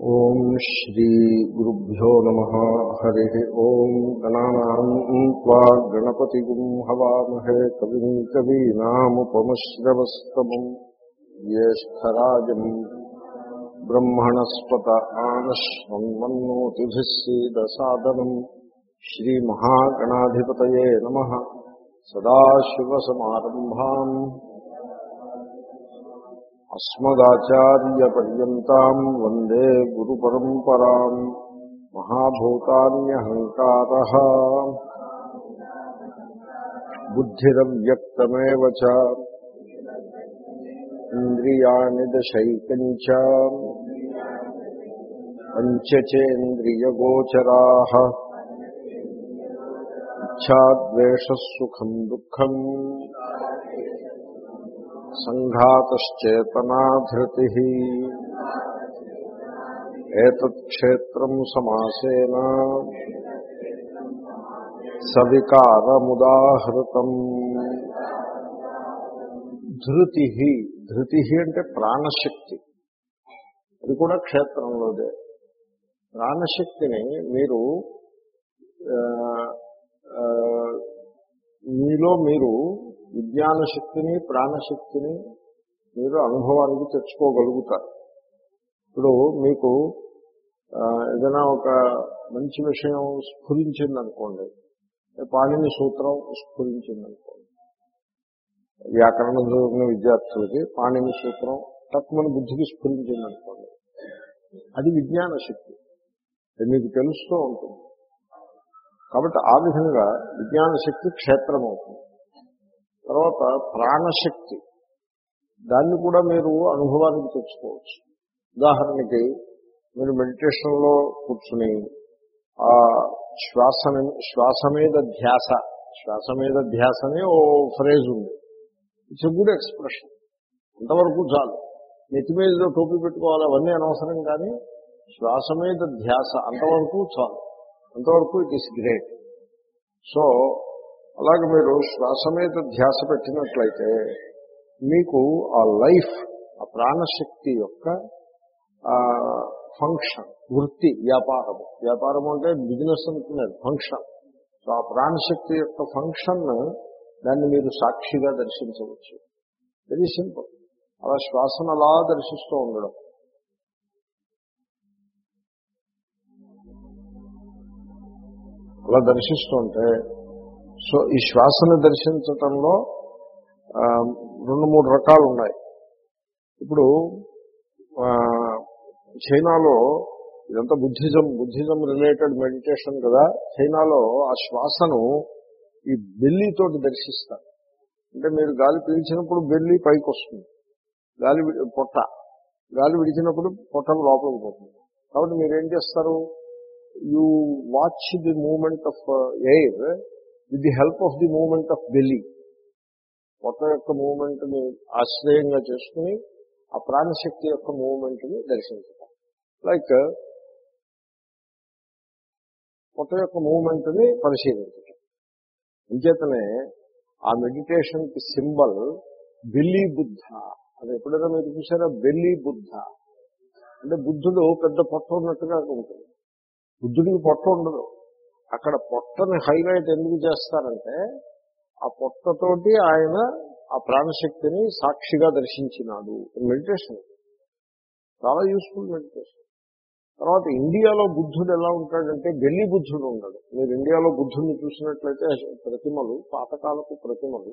ఓం శ్రీ గురుభ్యో నమ. హరి ఓం గణానా గణపతి హవామహే కవిం కవీనాముపమశ్రవస్తమం. జ్యేష్టరాజం బ్రహ్మణస్పత ఆనశ్వన్మన్నోతిభిస్సీదసాదనం శ్రీమహాగణాధిపతయే నమ. సదాశివసమారంభాం. అస్మదాచార్యపర్యంతం వందే గురు పరంపరా మహాభూతాన్యహంకార బుద్ధిరవ్యక్తమే ఇంద్రియాణి దశైకం చ పంచచేంద్రియగోచరా ఇచ్ఛాద్వేషసుఖం దుఃఖం సంఘాతశ్చేతనాధృతి ఏతత్క్షేత్రం సమాసేన సవికారముదాహృతం. ధృతి ధృతి అంటే ప్రాణశక్తి. అది కూడా క్షేత్రంలోదే. ప్రాణశక్తిని మీరు మీలో మీరు విజ్ఞాన శక్తిని ప్రాణశక్తిని మీరు అనుభవానికి తెచ్చుకోగలుగుతారు. ఇప్పుడు మీకు ఏదైనా ఒక మంచి విషయం స్ఫురించిందనుకోండి పాణిని సూత్రం స్ఫురించిందనుకోండి వ్యాకరణ చదువుకున్న విద్యార్థులకి పాణిని సూత్రం తక్కువని బుద్ధికి స్ఫురించిందనుకోండి అది విజ్ఞాన శక్తి మీకు తెలుస్తూ ఉంటుంది. కాబట్టి ఆ విధంగా విజ్ఞాన శక్తి క్షేత్రం అవుతుంది తర్వాత ప్రాణశక్తి. దాన్ని కూడా మీరు అనుభవానికి తెచ్చుకోవచ్చు. ఉదాహరణకి మీరు మెడిటేషన్లో కూర్చుని ఆ శ్వాస శ్వాస మీద ధ్యాస శ్వాస మీద ధ్యాస అని ఓ ఫ్రేజ్ ఉంది. It's a good expression. అంతవరకు చాలు. నెత్తి మీద టోపీ పెట్టుకోవాలి అవన్నీ అనవసరం కానీ శ్వాస మీద ధ్యాస అంతవరకు చాలు. అంతవరకు ఇట్ ఈస్ గ్రేట్. సో అలాగే మీరు శ్వాస మీద ధ్యాస పెట్టినట్లయితే మీకు ఆ లైఫ్ ఆ ప్రాణశక్తి యొక్క ఫంక్షన్ వృత్తి వ్యాపారము. వ్యాపారము అంటే బిజినెస్ అనుకునేది ఫంక్షన్. సో ఆ ప్రాణశక్తి యొక్క ఫంక్షన్ దాన్ని మీరు సాక్షిగా దర్శించవచ్చు. Very simple. అలా శ్వాసను అలా దర్శిస్తూ ఉండడం. అలా దర్శిస్తుంటే సో ఈ శ్వాసను దర్శించటంలో రెండు మూడు రకాలు ఉన్నాయి ఇప్పుడు చైనాలో ఇదంతా బుద్ధిజం బుద్ధిజం రిలేటెడ్ మెడిటేషన్ కదా చైనాలో ఆ శ్వాసను ఈ బెల్లితోటి దర్శిస్తారు. అంటే మీరు గాలి పీల్చినప్పుడు బెల్లి పైకి వస్తుంది గాలి పొట్ట. గాలి విడిచినప్పుడు పొట్ట లోపలికి పోతుంది. కాబట్టి మీరు ఏం చేస్తారు? You watch the movement of air with the help of the movement of belly పొట్ట యొక్క మూమెంట్ని ఆశ్రయంగా చేసుకుని ఆ ప్రాణశక్తి యొక్క మూమెంట్ని దర్శించటం లైక్ పొట్ట యొక్క మూమెంట్ని పరిశీలించటం. ఇంకేతనే ఆ మెడిటేషన్కి సింబల్ బెల్లి బుద్ధ. అది ఎప్పుడైనా మీరు చూసారా? బెల్లి బుద్ధ. అంటే బుద్ధుడు పెద్ద పొట్ట ఉన్నట్టుగా ఉంటుంది. బుద్ధుడికి పొట్ట ఉండదు. అక్కడ పొట్టని హైలైట్ ఎందుకు చేస్తారంటే ఆ పొట్టతోటి ఆయన ఆ ప్రాణశక్తిని సాక్షిగా దర్శించినాడు. మెడిటేషన్ చాలా యూస్ఫుల్ మెడిటేషన్ తర్వాత ఇండియాలో బుద్ధుడు ఎలా ఉంటాడంటే ఢిల్లీ బుద్ధుడు ఉన్నాడు. మీరు ఇండియాలో బుద్ధుడిని చూసినట్లయితే ప్రతిమలు పాతకాలపు ప్రతిమలు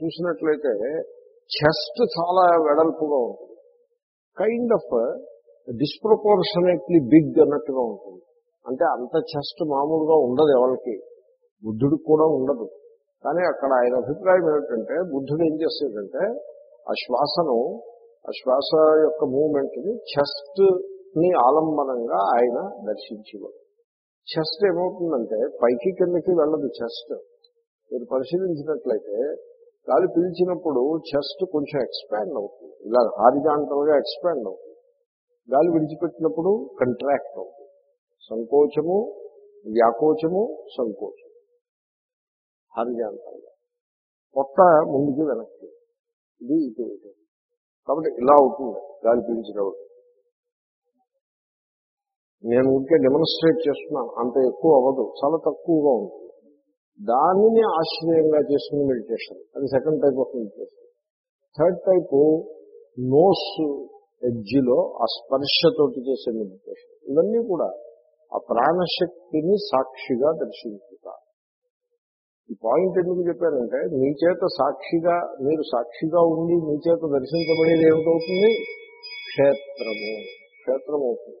చూసినట్లయితే చెస్ట్ చాలా వెడల్పుగా ఉంటుంది. కైండ్ ఆఫ్ డిస్ప్రపోర్షనేట్లీ బిగ్ అన్నట్టుగా ఉంటుంది. అంటే అంత చెస్ట్ మామూలుగా ఉండదు ఎవరికి. బుద్ధుడికి కూడా ఉండదు. కానీ అక్కడ ఆయన అభిప్రాయం ఏమిటంటే బుద్ధుడు ఏం చేస్తాడంటే ఆ శ్వాసను ఆ శ్వాస యొక్క మూమెంట్ని చెస్ట్ని ఆలంబనంగా ఆయన దర్శించేవాడు చెస్ట్ ఏమవుతుందంటే పైకి కిందకి వెళ్ళదు చెస్ట్ మీరు పరిశీలించినట్లయితే గాలి పీల్చినప్పుడు చెస్ట్ కొంచెం ఎక్స్పాండ్ అవుతుంది. ఇలా హారిజాంటల్గా ఎక్స్పాండ్ అవుతుంది. గాలి విడిచిపెట్టినప్పుడు కంట్రాక్ట్ అవుతుంది. సంకోచము వ్యాకోచము సంకోచము. హారిజాంటల్ కొత్త ముందుకు ముందుకి వెనక్కి. ఇది ఇటు ఇటు. కాబట్టి ఇలా అవుతుంది. గాలి పీల్చడం. నేను ఇంకే డెమోన్స్ట్రేట్ చేస్తున్నాను. అంత ఎక్కువ అవ్వదు. చాలా తక్కువగా ఉంటుంది. దానిని ఆశ్రయంగా చేసుకుని మెడిటేషన్ అది second type of meditation third type nose ఎడ్జిలో ఆ స్పర్శతోటి చేసే మెడిటేషన్ ఇవన్నీ కూడా ఆ ప్రాణశక్తిని సాక్షిగా దర్శించుట ఈ పాయింట్ ఎందుకు చెప్పారంటే మీ చేత సాక్షిగా మీరు సాక్షిగా ఉండి మీ చేత దర్శించబడేది ఏమిటవుతుంది? క్షేత్రము. క్షేత్రం అవుతుంది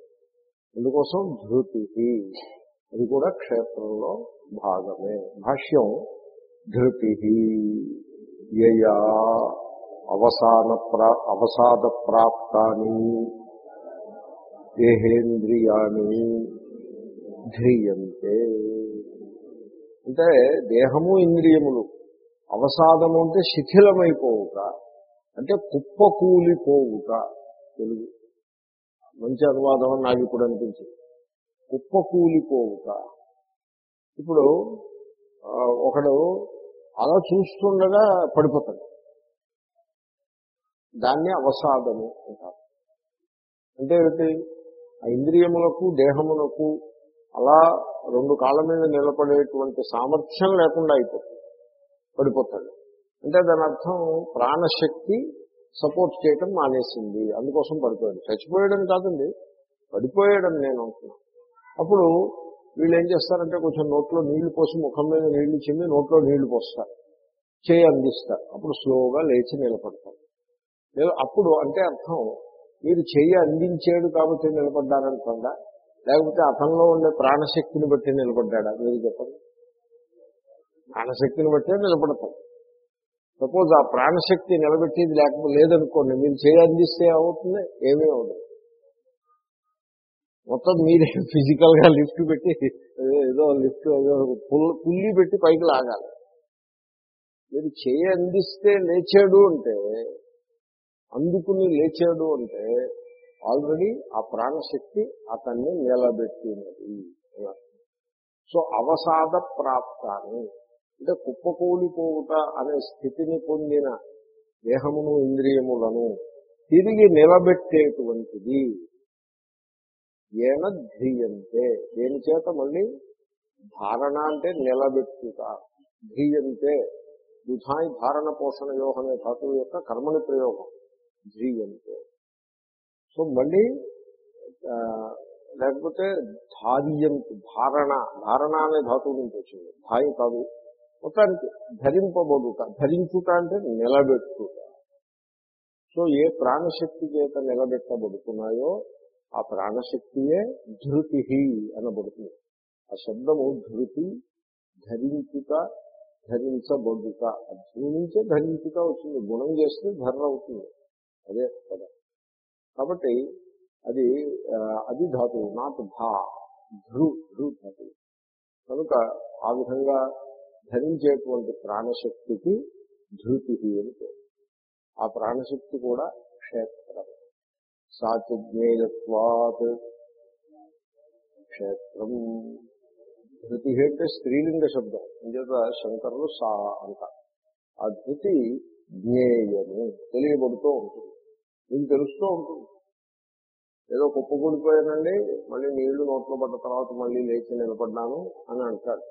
అందుకోసం ధృతి అది కూడా క్షేత్రంలో భాగమే. భాష్యం ధృతి యయా అవసాన ప్రా అవసాద ప్రాప్తాని. దేహేంద్రియాన్ని ధ్రీయంతే అంటే దేహము ఇంద్రియములు అవసాదము అంటే శిథిలమైపోవుట అంటే కుప్పకూలిపోవుట తెలుగు. మంచి అనువాదం అని నాకు ఇప్పుడు అనిపించింది. కుప్పకూలిపోవుట. ఇప్పుడు ఒకడు అలా చూస్తుండగా పడిపోతాడు. దాన్ని అవసాదము అంటారు. అంటే ఏమిటి? ఆ ఇంద్రియములకు దేహములకు అలా రెండు కాళ్ళ మీద నిలబడేటువంటి సామర్థ్యం లేకుండా అయిపోతుంది. పడిపోతాడు. అంటే దాని అర్థం ప్రాణశక్తి సపోర్ట్ చేయటం మానేసింది. అందుకోసం పడిపోయాడు. చచ్చిపోయాడని కాదండి. పడిపోయాడని నేను అంటున్నాను. అప్పుడు వీళ్ళు ఏం చేస్తారంటే కొంచెం నోట్లో నీళ్ళు పోసి ముఖం మీద నీళ్ళు చిమ్మి నోట్లో నీళ్ళు పోస్తారు. చేయి అందిస్తారు. అప్పుడు స్లోగా లేచి నిలబడతారు. అప్పుడు అంటే అర్థం మీరు చెయ్యి అందించాడు కాబట్టి నిలబడ్డారనుకుండా లేకపోతే అతనిలో ఉండే ప్రాణశక్తిని బట్టి నిలబడ్డా మీరు చెప్పండి. ప్రాణశక్తిని బట్టే నిలబడతాం సపోజ్ ఆ ప్రాణశక్తి నిలబెట్టేది లేకపోతే లేదనుకోండి మీరు చేయి అందిస్తే అవుతుంది ఏమీ అవ్వదు. మొత్తం మీరే ఫిజికల్గా లిఫ్ట్ పెట్టి ఏదో లిఫ్ట్ ఏదో పుల్- పుల్లి పెట్టి పైకి లాగాలి. మీరు చేయి అందిస్తే లేచాడు అంటే అందుకుని లేచాడు అంటే ఆల్రెడీ ఆ ప్రాణశక్తి అతన్ని నిలబెట్టినది సో అవసాద ప్రాప్తాన్ని అంటే కుప్పకూలిపోవుట అనే స్థితిని పొందిన దేహమును ఇంద్రియములను తిరిగి నిలబెట్టేటువంటిది. ఏన ధ్రీయంతే. దేని చేత మళ్ళీ? ధారణ అంటే నిలబెట్టుట. ధ్రీయంతే. దుధాయి ధారణ పోషణ యోగ అనే ధాతువు యొక్క కర్మని ప్రయోగం. ధ్రియంతే. సో మళ్ళీ ఆ, లేకపోతే ధార్యం ధారణ ధారణ అనే ధాతువు నుంచి వచ్చింది. ధాయి కాదు. మొత్తానికి ధరింపబడుట ధరించుట అంటే నిలబెట్టుట. సో ఏ ప్రాణశక్తి చేత నిలబెట్టబడుతున్నాయో ఆ ప్రాణశక్తియే ధృతి అనబడుతుంది. ఆ శబ్దము ధృతి ధరించుట ధరించబడుట. ఆ ధృ నుంచే ధరించుట వచ్చింది. గుణం చేస్తే ధర అవుతుంది. అదే కదా. కాబట్టి అది అది ధాతువు నాట్ ధా ధృ ధృ ధాతువు. కనుక ఆ విధంగా ధరించేటువంటి ప్రాణశక్తికి ధృతి అని పేరు. ఆ ప్రాణశక్తి కూడా క్షేత్రం. సాచజ్ఞేయత్వాత్ క్షేత్రం. ధృతి అంటే స్త్రీలింగ శబ్దం. ఇంచేత శంకరులు సా అంట. ఆ ధృతి జ్ఞేయము తెలియబడుతూ ఉంటుంది. మీకు తెలుస్తూ ఉంటుంది. ఏదో కుప్పకూలిపోయానండి మళ్ళీ నీళ్ళు నోట్లో పడ్డ తర్వాత మళ్ళీ లేచి నిలబడ్డాను అని అంటాడు.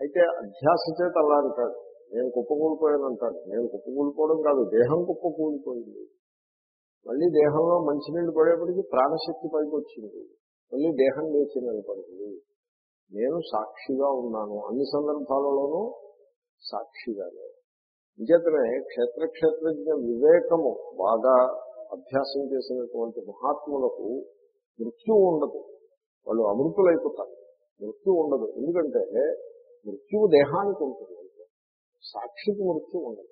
అయితే అధ్యాస చేత అలా అంటాడు. నేను కుప్పకూలిపోయాను అంటాడు. నేను కుప్పకూలిపోవడం కాదు దేహం కుప్పకూలిపోయింది మళ్ళీ దేహంలో మంచినీళ్ళు పడేప్పటికీ ప్రాణశక్తి పైకి వచ్చింది. మళ్ళీ దేహం లేచి నిలబడింది. నేను సాక్షిగా ఉన్నాను. అన్ని సందర్భాలలోనూ సాక్షిగానే నిజతనే క్షేత్ర క్షేత్రజ్ఞ వివేకము బాగా అభ్యాసం చేసినటువంటి మహాత్ములకు మృత్యువు ఉండదు. వాళ్ళు అమృతులైపోతారు. మృత్యు ఉండదు. ఎందుకంటే మృత్యువు దేహానికి ఉంటుంది. సాక్షికి మృత్యు ఉండదు.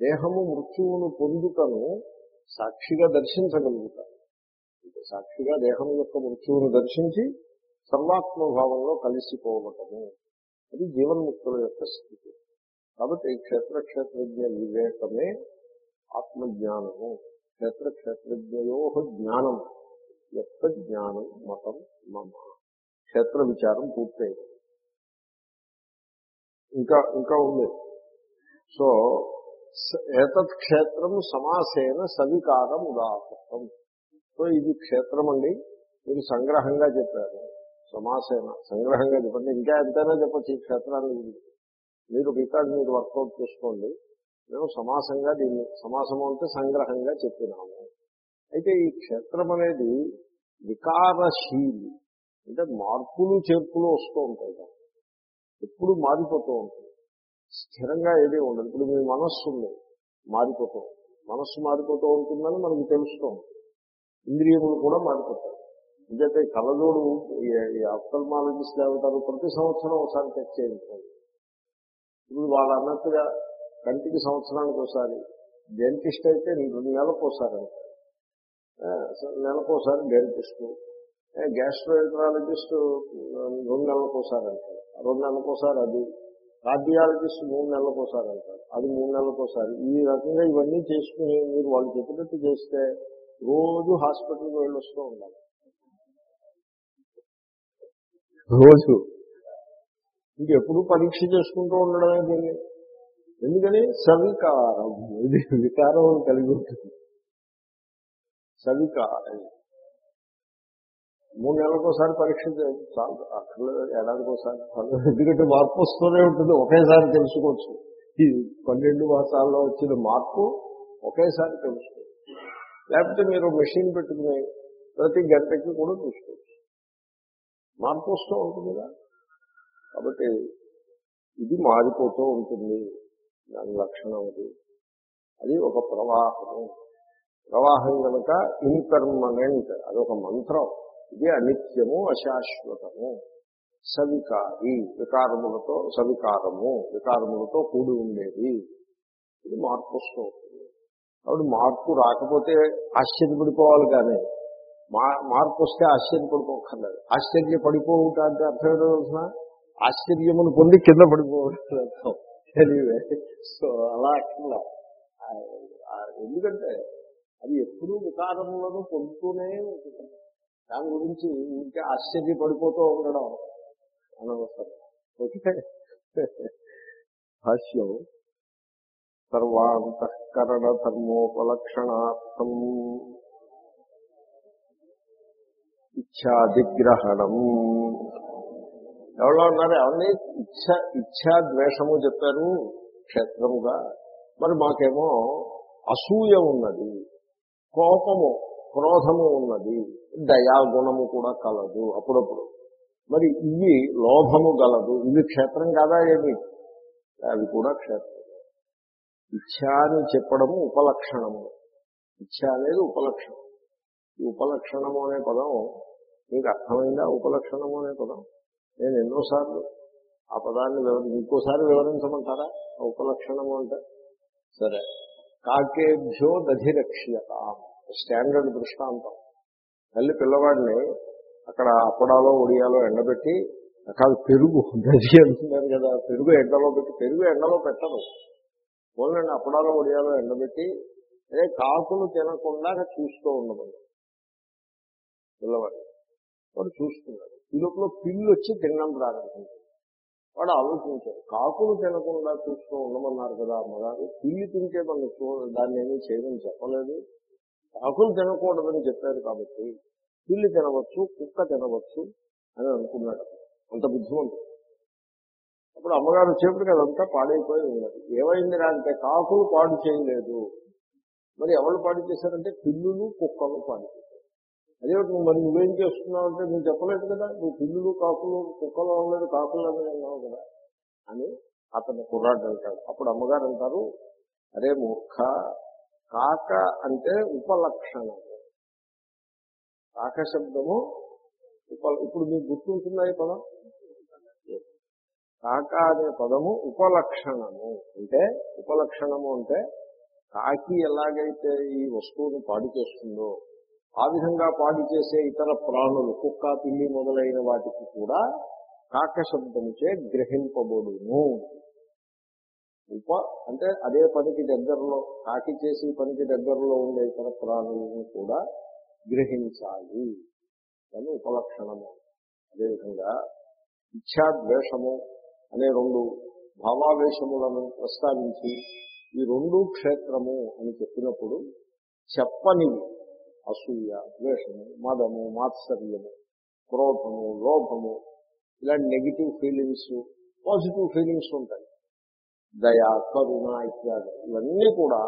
దేహము మృత్యువును పొందుటను సాక్షిగా దర్శించగలుగుతారు. సాక్షిగా దేహం యొక్క మృత్యువును దర్శించి సర్వాత్మభావంలో కలిసిపోవటము. అది జీవన్ముక్తుల యొక్క స్థితి. కాబట్టి క్షేత్ర క్షేత్రజ్ఞ వివేకమే ఆత్మజ్ఞానము. క్షేత్ర క్షేత్రజ్ఞయో జ్ఞానం. యొక్క జ్ఞానం మతం మమ. క్షేత్ర విచారం పూర్తయింది. ఇంకా ఇంకా ఉంది. సో ఏతత్ క్షేత్రం సమాసేన సవికారం ఉదాహరణం సో ఇది క్షేత్రం అండి మీరు సంగ్రహంగా చెప్పారు. సమాసేన సంగ్రహంగా చెప్పండి. ఇంకా ఎంతైనా చెప్పచ్చు ఈ క్షేత్రాన్ని గురించి. మీరు రికార్డు మీరు వర్కౌట్ చేసుకోండి మేము సమాసంగా దీన్ని సమాసము అంటే సంగ్రహంగా చెప్పినాము. అయితే ఈ క్షేత్రం అనేది వికారశీలి అంటే మార్పులు చేర్పులు వస్తూ ఉంటాయి ఎప్పుడు మారిపోతూ ఉంటుంది స్థిరంగా ఏది ఉండదు. ఇప్పుడు మీ మనస్సు ఉంది మారిపోతూ ఉంటుంది. మనస్సు మారిపోతూ ఉంటుందని మనకు తెలుస్తూ ఉంటుంది. ఇంద్రియములు కూడా మారిపోతాయి. ఎందుకంటే కళ్ళజోడు ఈ ఆఫ్థల్మాలజిస్ట్ ఏమంటారు ప్రతి సంవత్సరం ఒకసారి చెక్ చేయించుకోండి ఇప్పుడు వాళ్ళు అన్నట్టుగా కంటికి సంవత్సరానికి ఒకసారి డెంటిస్ట్ అయితే రెండు నెలలకు ఒకసారి నెలకు ఒకసారి డెంటిస్ట్. గ్యాస్ట్రోఎంట్రాలజిస్ట్ రెండు నెలలకు ఒకసారి అంటారు రెండు నెలలకు ఒకసారి అది. కార్డియాలజిస్ట్ మూడు నెలలకు ఒకసారి అంటారు అది మూడు నెలలకు ఒకసారి. ఈ రకంగా ఇవన్నీ చేసుకుని మీరు వాళ్ళు చెప్పినట్టు చేస్తే రోజు హాస్పిటల్కి వెళ్ళి వస్తూ ఉండాలి. రోజు ఇంకెప్పుడు పరీక్ష చేసుకుంటూ ఉండడమే దీన్ని ఎందుకని? సవికారం. ఇది వికారం కలిగి ఉంటుంది. సవికారం. మూడు నెలలకు ఒకసారి పరీక్ష చాలు అక్కడ ఏడాదికి ఒకసారి ఎందుకంటే మార్పు వస్తూనే ఉంటుంది. ఒకేసారి తెలుసుకోవచ్చు. ఈ పన్నెండు మాసాల్లో వచ్చిన మార్పు ఒకేసారి తెలుసుకోవచ్చు. లేకపోతే మీరు మెషిన్ పెట్టుకుని ప్రతి గంటకి కూడా చూసుకోవచ్చు. మార్పు వస్తూ ఉంటుందిగా కాబట్టి ఇది మారిపోతూ ఉంటుంది. దాని లక్షణం అది. అది ఒక ప్రవాహము. ప్రవాహం కనుక ఇన్పర్మనెంట్ అది ఒక మంత్రం. ఇది అనిత్యము అశాశ్వతము. సవికారి వికారములతో సవికారము. వికారములతో కూడి ఉండేది. ఇది మార్పు వస్తూ ఉంటుంది. కాబట్టి మార్పు రాకపోతే ఆశ్చర్యపడిపోవాలి కానీ మా మార్పు వస్తే ఆశ్చర్యపడిపోకర్లేదు. ఆశ్చర్యపడిపోవుట అంటే అర్థం ఏంటో ఆశ్చర్యమును పొంది కింద పడిపోవడం ఎనీవే సో అలా అట్లా ఎందుకంటే అది ఎప్పుడూ వికారములను పొందుతూనే ఉంటుంది. దాని గురించి ఇంకా ఆశ్చర్యపడిపోతూ ఉండడం అనవసరం. ఓకే. భాష్యం సర్వాంతఃకరణ ధర్మోపలక్షణార్థం ఇచ్చాదిగ్రహణం ఎవరో ఉన్నారు. ఎవరిని? ఇచ్చ ఇచ్ఛా ద్వేషము చెప్పారు క్షేత్రముగా. మరి మాకేమో అసూయ ఉన్నది కోపము క్రోధము ఉన్నది దయాగుణము కూడా కలదు అప్పుడప్పుడు. మరి ఇవి లోభము గలదు. ఇవి క్షేత్రం కాదా ఏమి? అవి కూడా క్షేత్రం. ఇచ్చా అని చెప్పడము ఉపలక్షణము. ఇచ్చ అనేది ఉపలక్షణం. ఈ ఉపలక్షణము అనే పదం మీకు అర్థమైందా? ఉపలక్షణము అనే పదం? నేను ఎన్నోసార్లు ఆ పదాన్ని వివరి ఇంకోసారి వివరించమంటారా? ఉపలక్షణము అంటే? సరే. కాకేభ్యో దధిరక్ష్యత. స్టాండర్డ్ దృష్టాంతం. తల్లి పిల్లవాడిని అక్కడ అప్పడాలో ఒడియాలో ఎండబెట్టి కాదు పెరుగు దధి అంటున్నారు కదా పెరుగు ఎండలో పెట్టి పెరుగు ఎండలో పెట్టరు. పోలండి అప్పడాలో ఒడియాలో ఎండబెట్టి అదే కాకులు తినకుండా చూస్తూ ఉండమని. పిల్లవాడు. వాడు చూస్తున్నాడు. ఈ లోపల పిల్లు వచ్చి తినడం ప్రారంభించాడు వాడు ఆలోచించాడు. కాకులు తినకుండా చూస్తూ ఉండమన్నారు కదా అమ్మగారు పిల్లి తింటే మనం చూ దాన్ని ఏమీ చేయమని చెప్పలేదు. కాకులు తినకూడదని చెప్పారు కాబట్టి పిల్లి తినవచ్చు కుక్క తినవచ్చు అని అనుకున్నాడు. అంత బుద్ధిమంతుడు. అప్పుడు అమ్మగారు వచ్చేప్పటికి అదంతా పాడైపోయి ఉన్నది. ఏమైంది అంటే కాకులు పాడు చేయలేదు. మరి ఎవరు పాడు చేశారంటే పిల్లులు కుక్కలు పాడు చేశారు. అదే నువ్వు మరి నువ్వేం చేస్తున్నావు అంటే నేను చెప్పలేదు కదా. నువ్వు పిల్లులు కాకులు కుక్కలు అనలేదు కాకులు అని అన్నావు కదా. అని అతను కుర్రాడు అంటాడు. అప్పుడు అమ్మగారు అంటారు అరే మూర్ఖ కాక అంటే ఉపలక్షణం. కాక శబ్దము ఉప ఇప్పుడు మీకు గుర్తుంటుందా ఈ పదం? కాక అనే పదము ఉపలక్షణము. అంటే ఉపలక్షణము అంటే కాకి ఎలాగైతే ఈ వస్తువును పాడు చేస్తుందో ఆ విధంగా పాడు చేసే ఇతర ప్రాణులు కుక్క పిల్లి మొదలైన వాటికి కూడా కాకశబ్దముచే గ్రహింపబడును. ఉప అంటే అదే పనికి దగ్గరలో కాకి చేసి పనికి దగ్గరలో ఉండే ఇతర ప్రాణులను కూడా గ్రహించాలి. అని ఉపలక్షణము. అదేవిధంగా ఇచ్ఛాద్వేషము అనే రెండు భావావేశములను ప్రస్తావించి ఈ రెండు క్షేత్రము అని చెప్పినప్పుడు చెప్పనివి. అసూయ ద్వేషము మదము మాత్సర్యము క్రోధము లోభము ఇలాంటి నెగిటివ్ ఫీలింగ్స్ పాజిటివ్ ఫీలింగ్స్ ఉంటాయి. దయ కరుణ ఇత్యాది. ఇవన్నీ కూడా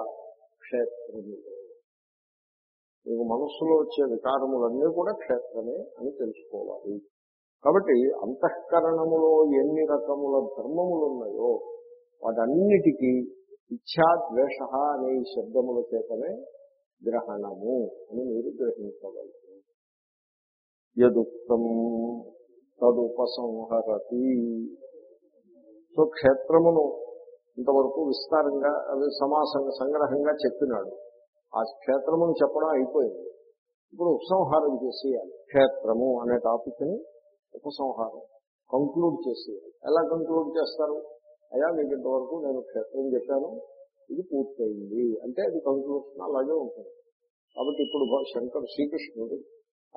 క్షేత్రములు మీకు మనస్సులో వచ్చే వికారములన్నీ కూడా క్షేత్రమే అని తెలుసుకోవాలి. కాబట్టి అంతఃకరణములో ఎన్ని రకముల ధర్మములు ఉన్నాయో వాటన్నిటికీ ఇచ్ఛా ద్వేష అనే శబ్దముల చేతనే గ్రహణము అని మీరు గ్రహించవలసి యదుక్తం తదుపసంహరతి. సో క్షేత్రమును ఇంతవరకు విస్తారంగా అది సమాసంగా సంగ్రహంగా చెప్పినాడు. ఆ క్షేత్రమును చెప్పడం అయిపోయింది. ఇప్పుడు ఉపసంహారం చేసేయాలి. క్షేత్రము అనే టాపిక్ని ఉపసంహారం కంక్లూడ్ చేసేయాలి. ఎలా కంక్లూడ్ చేస్తారు? అయ్యా మీకు ఇంతవరకు నేను క్షేత్రం చెప్పాను. ఇది పూర్తయింది. అంటే అది కంక్లూషన్ అలాగే ఉంటుంది. కాబట్టి ఇప్పుడు శంకర్ శ్రీకృష్ణుడు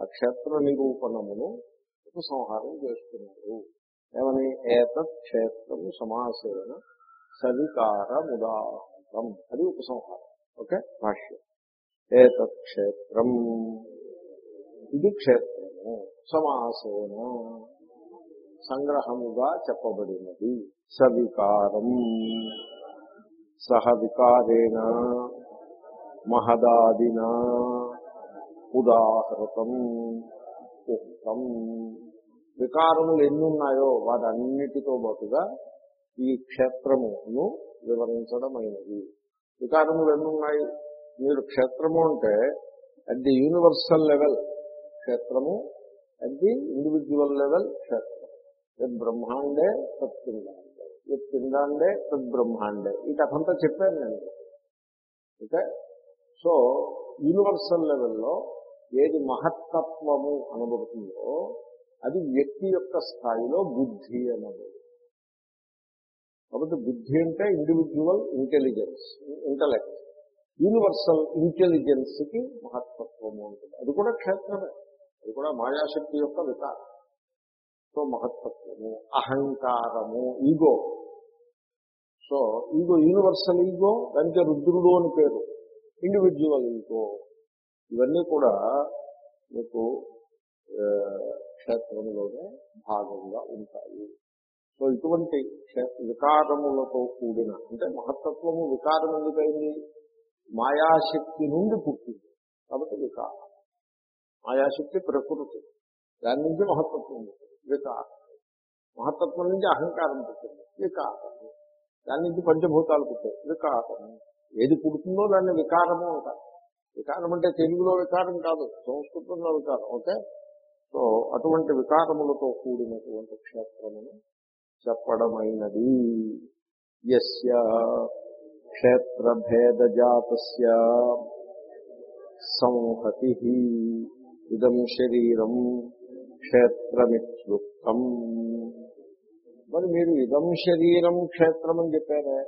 ఆ క్షేత్ర నిరూపణమును ఉపసంహారం చేస్తున్నారు ఏమని? ఏతత్ క్షేత్రం సమాసేన సవికారముదాహం అది ఉపసంహారం. ఓకే? భాష్యం. ఏతత్ క్షేత్రం. ఇది క్షేత్రము సమాసేన సంగ్రహముగా చెప్పబడినది. సవికారం. సహ వికారేణ మహదాదిన ఉదాహృతం ఉక్తం. వికారములు ఎన్ని ఉన్నాయో వాటన్నిటితో పాటుగా ఈ క్షేత్రమును వివరించడమైనది. వికారములు ఎన్ని ఉన్నాయి? మీరు క్షేత్రము అంటే అట్ ది యూనివర్సల్ లెవెల్ క్షేత్రము అట్ ది ఇండివిజువల్ లెవెల్ క్షేత్రం బ్రహ్మాండే సత్తుండాలి యత్ పిండాండే తద్ బ్రహ్మాండే ఈ కథంతా చెప్పాను నేను. ఓకే? సో యూనివర్సల్ లెవెల్లో ఏది మహత్తత్వము అనబడుతుందో అది వ్యక్తి యొక్క స్థాయిలో బుద్ధి అన్నది కాబట్టి బుద్ధి అంటే ఇండివిజువల్ ఇంటెలిజెన్స్ ఇంటలెక్ట్ యూనివర్సల్ ఇంటెలిజెన్స్కి మహత్తత్వము ఉంటుంది. అది కూడా క్షేత్రమే. అది కూడా మాయాశక్తి యొక్క వికారం. సో మహత్తత్వము అహంకారము ego so ego universal ego దానికి రుద్రుడు అని పేరు. ఇండివిజువల్ ఈగో ఇవన్నీ కూడా మీకు క్షేత్రంలోనే భాగంగా ఉంటాయి. సో ఇటువంటి వికారములతో కూడిన అంటే మహత్తత్వము వికారం ఎందుకైంది? మాయాశక్తి నుండి పుట్టింది. కాబట్టి వికారం. మాయాశక్తి ప్రకృతి. దాని నుంచి మహత్తత్వం ఉంటుంది వికారం మహత్తత్వం నుంచి అహంకారం పుట్టింది. వికారం దాని నుంచి పంచభూతాలు పుట్టాయి. వికారం ఏది పుడుతుందో దాన్ని వికారము అంటారు. వికారం అంటే తెలుగులో వికారం కాదు సంస్కృతంలో వికారం. ఓకే? సో అటువంటి వికారములతో కూడినటువంటి క్షేత్రమును చెప్పడమైనది. యస్య క్షేత్రభేదజాత సంహతి. ఇదం శరీరం క్షేత్రమిత్యుక్తం. మరి మీరు ఇదం శరీరం క్షేత్రం అని చెప్పారే.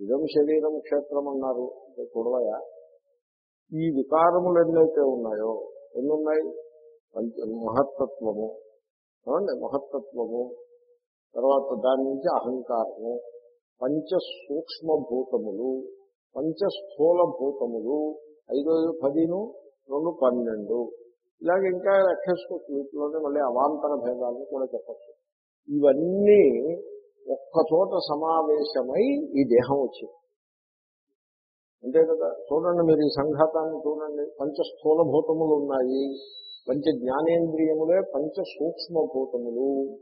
ఇదం శరీరం క్షేత్రం అన్నారు. చూడవయా? ఈ వికారములు ఎన్నైతే ఉన్నాయో ఎన్నున్నాయి? పంచ మహత్తత్వము. ఏమండి? మహత్తత్వము. తర్వాత దాని నుంచి అహంకారము. పంచ సూక్ష్మభూతములు పంచ స్థూల భూతములు ఐదు ఐదు పదిను రెండు పన్నెండు. ఇలాగ ఇంకా లెక్కేసుకోవచ్చు వీటిలోనే మళ్ళీ అవాంతర భేదాలను కూడా చెప్పచ్చు. ఇవన్నీ ఒక్కచోట సమావేశమై ఈ దేహం వచ్చింది. అంతే కదా? చూడండి మీరు ఈ సంఘాతాన్ని చూడండి. పంచ స్థూలభూతములు ఉన్నాయి. పంచ జ్ఞానేంద్రియములే పంచ సూక్ష్మభూతములు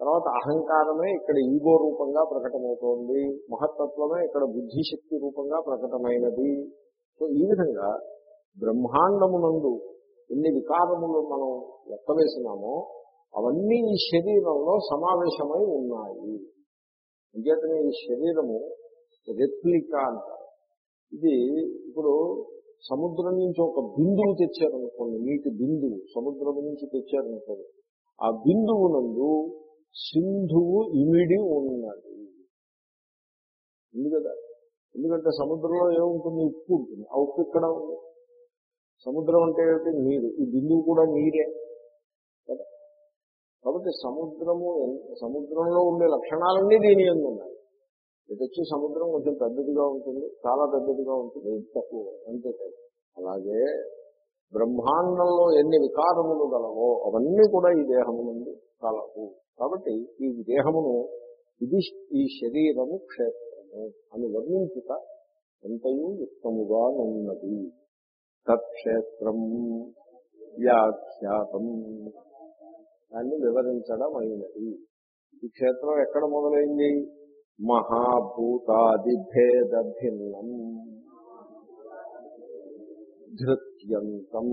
తర్వాత అహంకారమే ఇక్కడ ఈగో రూపంగా ప్రకటమవుతోంది. మహత్తత్వమే ఇక్కడ బుద్ధిశక్తి రూపంగా ప్రకటమైనది. సో ఈ విధంగా బ్రహ్మాండమునందు ఎన్ని వికారములు మనం ఎత్తవేసినామో అవన్నీ ఈ శరీరంలో సమావేశమై ఉన్నాయి. అంచేతనే ఈ శరీరము రెప్లికా అంటారు. ఇది ఇప్పుడు సముద్రం నుంచి ఒక బిందువు తెచ్చారనుకోండి నీటి బిందువు సముద్రం నుంచి తెచ్చారనుకోండి ఆ బిందువు నందు సింధువు ఇమిడి ఉన్నది. ఉంది కదా? ఎందుకంటే సముద్రంలో ఏముంటుంది? ఉప్పు ఉంటుంది. ఆ ఉప్పు ఇక్కడ ఉంది? సముద్రం అంటే ఏమిటి? నీరు. ఈ బిందువు కూడా నీరే. కదా? కాబట్టి సముద్రము సముద్రంలో ఉండే లక్షణాలన్నీ దీని ఎందు ఉన్నాయి. ఇది వచ్చి సముద్రం కొంచెం పెద్దదిగా ఉంటుంది చాలా పెద్దదిగా ఉంటుంది ఇది తక్కువ అంతే అలాగే బ్రహ్మాండంలో ఎన్ని వికారములు గలవో అవన్నీ కూడా ఈ దేహము నుండి కలవు. కాబట్టి ఈ దేహమును ఇది ఈ శరీరము క్షేత్రము అని వర్ణించుట ఎంతయూ యుక్తముగా ఉన్నది. తత్క్షేత్రం వ్యాఖ్యాతం. దాన్ని వివరించడం అయినది. ఈ క్షేత్రం ఎక్కడ మొదలైంది? మహాభూతాది భేద భిన్నం ధృత్యంతం.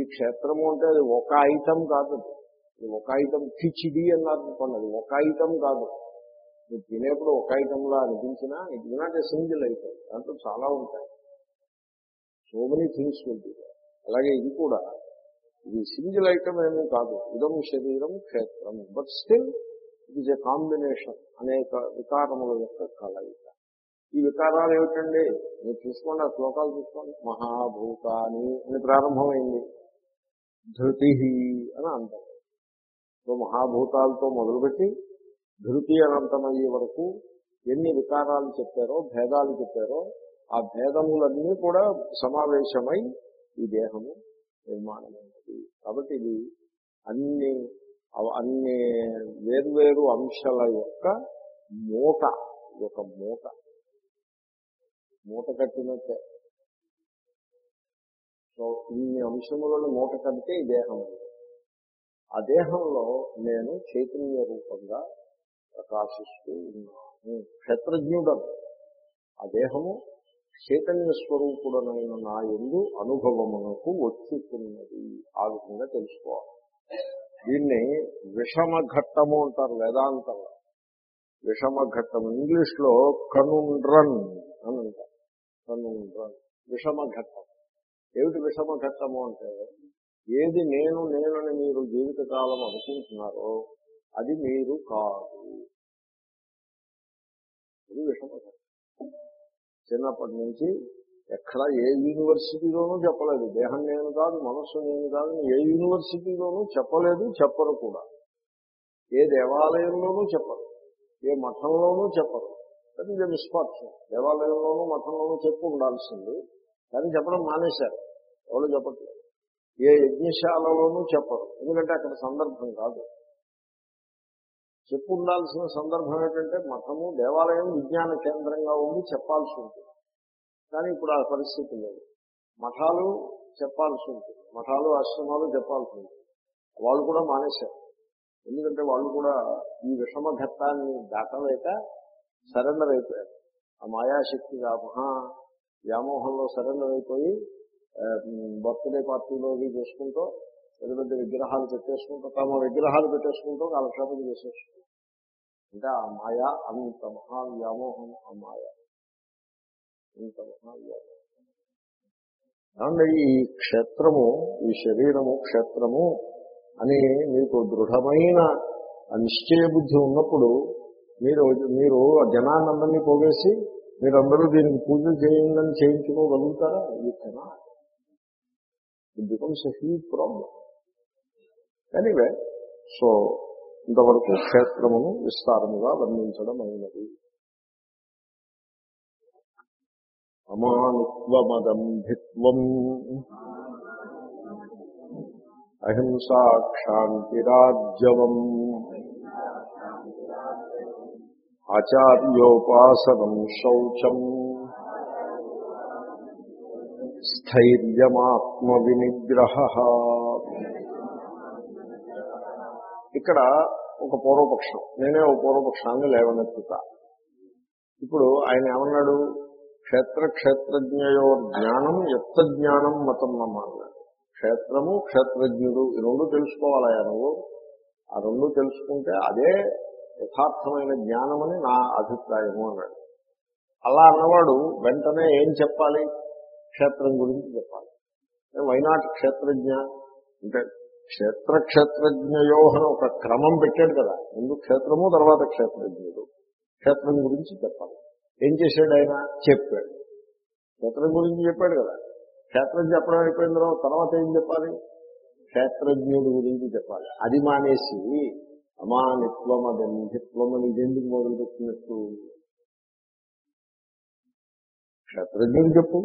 ఈ క్షేత్రము అంటే అది ఒక ఐటమ్ కాదు. అది ఒక ఐటమ్ కిచిడి అన్నారు అనుకోండి. అది ఒక ఐటమ్ కాదు. మీరు తినేప్పుడు ఒక ఐటంలా అనిపించినా it not a single item. దాంట్లో చాలా ఉంటాయి. సో మెనీ థింగ్స్ అలాగే ఇది కూడా. ఇది సింగిల్ ఐటమ్ ఏమీ కాదు. ఇదం శరీరం క్షేత్రం. But still it is a combination అనేక వికారముల యొక్క కలయిక. ఈ వికారాలు ఏమిటండి? మీరు చూసుకోండి ఆ శ్లోకాలు చూసుకోండి. మహాభూతాని అని ప్రారంభమైంది. ధృతి అని అంటారు. సో మహాభూతాలతో మొదలుపెట్టి ధృతి అనంతమయ్యే వరకు ఎన్ని వికారాలు చెప్పారో భేదాలు చెప్పారో ఆ భేదములన్నీ కూడా సమావేశమై ఈ దేహము నిర్మాణమైనది. కాబట్టి ఇది అన్ని అవ- అన్ని వేర్వేరు అంశాల యొక్క మూట ఒక మూట. మూట కట్టినట్టే. సో ఇన్ని అంశములను మూట కడితే ఈ దేహం. ఆ దేహంలో నేను చైతన్య రూపంగా ప్రకాశిస్తూ ఉన్నాను. క్షేత్రజ్ఞుడను. ఆ దేహము చైతన్య స్వరూపుడనైన నా ఎందు అనుభవమునకు వచ్చుతున్నది. ఆ విధంగా తెలుసుకోవాలి. దీన్ని విషమ ఘట్టము అంటారు వేదాంతంలో విషమ ఘట్టం ఇంగ్లీష్లో కనుండ్రన్ అని అంటారు. కనుండ్రన్. విషమ ఘట్టం ఏమిటి విషమ ఘట్టము అంటే? ఏది నేను నేనని మీరు జీవితకాలం అనుకుంటున్నారో అది మీరు కాదు. ఇది విషమ ఘట్టం చిన్నప్పటి నుంచి ఎక్కడ ఏ యూనివర్సిటీలోనూ చెప్పలేదు. దేహం నేను కాదు మనస్సు నేను కాదు ఏ యూనివర్సిటీలోనూ చెప్పలేదు చెప్పరు కూడా. ఏ దేవాలయంలోనూ చెప్పరు. ఏ మఠంలోనూ చెప్పరు. అది ఇది నిష్పాక్షం. దేవాలయంలోనూ మఠంలోనూ చెప్పు ఉండాల్సింది. కానీ చెప్పడం మానేశారు. ఎవరు చెప్పట్లేదు? ఏ యజ్ఞశాలలోనూ చెప్పరు. ఎందుకంటే అక్కడ సందర్భం కాదు. చెప్పు ఉండాల్సిన సందర్భం ఏంటంటే మఠము దేవాలయం విజ్ఞాన కేంద్రంగా ఉండి చెప్పాల్సి ఉంటుంది. కానీ ఇప్పుడు ఆ పరిస్థితి లేదు. మఠాలు చెప్పాల్సి ఉంటుంది. మఠాలు ఆశ్రమాలు చెప్పాల్సి ఉంటుంది. వాళ్ళు కూడా మానేశారు. ఎందుకంటే వాళ్ళు కూడా ఈ విషమ ఘట్టాన్ని దాటలేక సరెండర్ అయిపోయారు. ఆ మాయాశక్తిగా మహా వ్యామోహంలో సరెండర్ అయిపోయి బర్త్డే పార్టీలో చేసుకుంటూ పెద్ద పెద్ద విగ్రహాలు పెట్టేసుకుంటూ తమ విగ్రహాలు పెట్టేసుకుంటూ కాలక్షేపం చేసేసుకుంటారు అంటే ఆ మాయ అంత మహా వ్యామోహం ఆ మాయ అంత మహా వ్యామోహం ఈ క్షేత్రము ఈ శరీరము క్షేత్రము అని మీకు దృఢమైన నిశ్చయ బుద్ధి ఉన్నప్పుడు మీరు మీరు జనాన్నందరినీ పోగేసి మీరందరూ దీనికి పూజ చేయండి చేయించుకోగలుగుతారా? ఇది కన్నా it becomes a huge problem anyway so ఇంతవరకు క్షేత్రమును విస్తారముగా వర్ణించడం అయినది. అమానిత్వమదంభిత్వం. అహింసా క్షాంతిరాజ్యవం ఆచార్యోపాసనం శౌచం. స్థైర్యమాత్మ వినిగ్రహ ఇక్కడ ఒక పూర్వపక్షం. నేనే ఒక పూర్వపక్షాన్ని లేవనెత్తుతా. ఇప్పుడు ఆయన ఏమన్నాడు? క్షేత్ర క్షేత్రజ్ఞయో జ్ఞానం ఎత్త జ్ఞానం మతం అన్నాడు. క్షేత్రము క్షేత్రజ్ఞుడు ఈ రెండు తెలుసుకోవాలయా నువ్వు ఆ రెండు తెలుసుకుంటే అదే యథార్థమైన జ్ఞానమని నా అభిప్రాయము అన్నాడు. అలా అన్నవాడు వెంటనే ఏం చెప్పాలి? క్షేత్రం గురించి చెప్పాలి. వైనాట్ క్షేత్రజ్ఞ? అంటే క్షేత్ర క్షేత్రజ్ఞయో ఒక క్రమం పెట్టాడు కదా. ముందు క్షేత్రము తర్వాత క్షేత్రజ్ఞుడు. క్షేత్రం గురించి చెప్పాలి. ఏం చేశాడు ఆయన? చెప్పాడు. క్షేత్రం గురించి చెప్పాడు కదా. క్షేత్రం చెప్పడం అయిపోయిన తర్వాత తర్వాత ఏం చెప్పాలి? క్షేత్రజ్ఞుడి గురించి చెప్పాలి. అది మానేసి అమానిత్వం అదంధిత్వం అని ఇదెందుకు మొదలుపెట్టినట్టు? క్షేత్రజ్ఞుడు చెప్పు.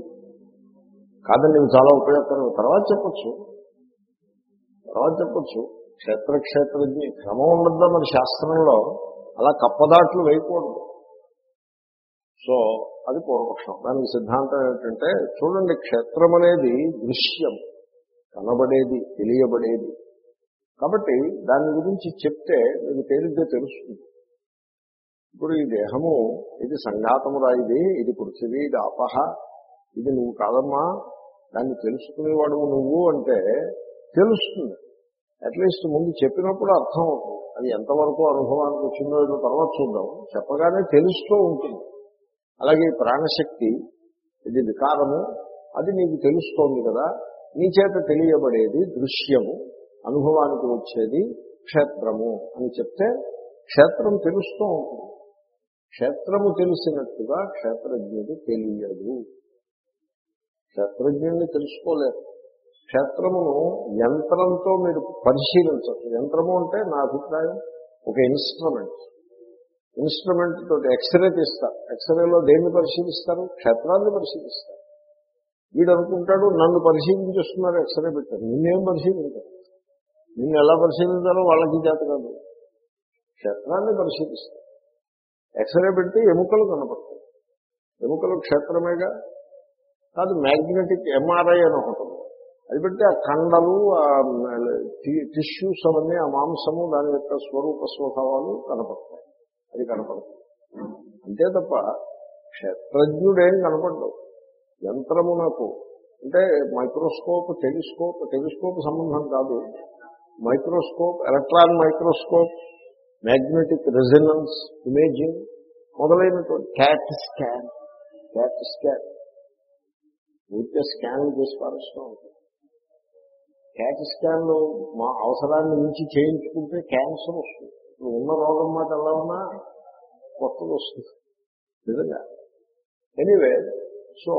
కాదండి చాలా ఉపయోగకరం తర్వాత చెప్పచ్చు. తర్వాత చెప్పచ్చు క్షేత్రక్షేత్రజ్ఞ క్రమం ఉండద్దా మన శాస్త్రంలో? అలా కప్పదాట్లు వేయకూడదు. సో అది పూర్వపక్షం. దానికి సిద్ధాంతం ఏంటంటే చూడండి క్షేత్రం అనేది దృశ్యం కనబడేది తెలియబడేది. కాబట్టి దాని గురించి చెప్తే మీకు తేలిగ్గా తెలుస్తుంది. ఇప్పుడు ఈ దేహము ఇది సంఘాతమురా ఇది ఇది పృథివీ ఇది అపహ ఇది నువ్వు కాదమ్మా దాన్ని తెలుసుకునేవాడు నువ్వు అంటే తెలుస్తుంది. అట్లీస్ట్ ముందు చెప్పినప్పుడు అర్థం అవుతుంది. అది ఎంతవరకు అనుభవానికి వచ్చిందో ఏదో తర్వాత చూద్దాం. చెప్పగానే తెలుస్తూ ఉంటుంది. అలాగే ప్రాణశక్తి ఇది వికారము అది నీకు తెలుస్తోంది కదా. నీ చేత తెలియబడేది దృశ్యము అనుభవానికి వచ్చేది క్షేత్రము అని చెప్తే క్షేత్రం తెలుస్తూ ఉంటుంది. క్షేత్రము తెలిసినట్టుగా క్షేత్రజ్ఞుడు తెలియదు. క్షేత్రజ్ఞుడిని తెలుసుకోలేరు. క్షేత్రమును యంత్రంతో మీరు పరిశీలించచ్చు యంత్రము అంటే నా అభిప్రాయం ఒక ఇన్స్ట్రుమెంట్ ఇన్స్ట్రుమెంట్ తోటి ఎక్స్రే తీస్తారు. ఎక్స్రేలో దేన్ని పరిశీలిస్తారు? క్షేత్రాన్ని పరిశీలిస్తారు. వీడు అనుకుంటాడు నన్ను పరిశీలించేస్తున్నారు ఎక్స్రే పెట్టారు. నిన్నేం పరిశీలించారు. నిన్ను ఎలా పరిశీలించాలో వాళ్ళకి చేత కాదు. క్షేత్రాన్ని పరిశీలిస్తారు. ఎక్స్రే పెడితే ఎముకలు కనపడతాయి. ఎముకలు క్షేత్రమేగా? కాదు మ్యాగ్నెటిక్ ఎంఆర్ఐ అని ఒకటి అది పెడితే ఆ కండలు ఆ టిష్యూస్ అవన్నీ ఆ మాంసము దాని యొక్క స్వరూప స్వభావాలు కనపడతాయి. అది కనపడుతుంది అంతే తప్ప క్షేత్రజ్ఞుడేం కనపడవు యంత్రమునకు అంటే మైక్రోస్కోప్ టెలిస్కోప్ టెలిస్కోప్ సంబంధం కాదు. Microscope electron microscope magnetic resonance imaging మొదలైనటువంటి క్యాట్ స్కాన్ క్యాట్ స్కాన్ ఊరికే స్కాన్ చేసి ఉంటుంది క్యాట్ స్కాన్లు మా అవసరాన్ని మించి చేయించుకుంటే క్యాన్సర్ వస్తుంది. ఇప్పుడు ఉన్న రోగం మాట ఎలా ఉన్నా కొత్తది వస్తుంది. నిజంగా. ఎనీవే సో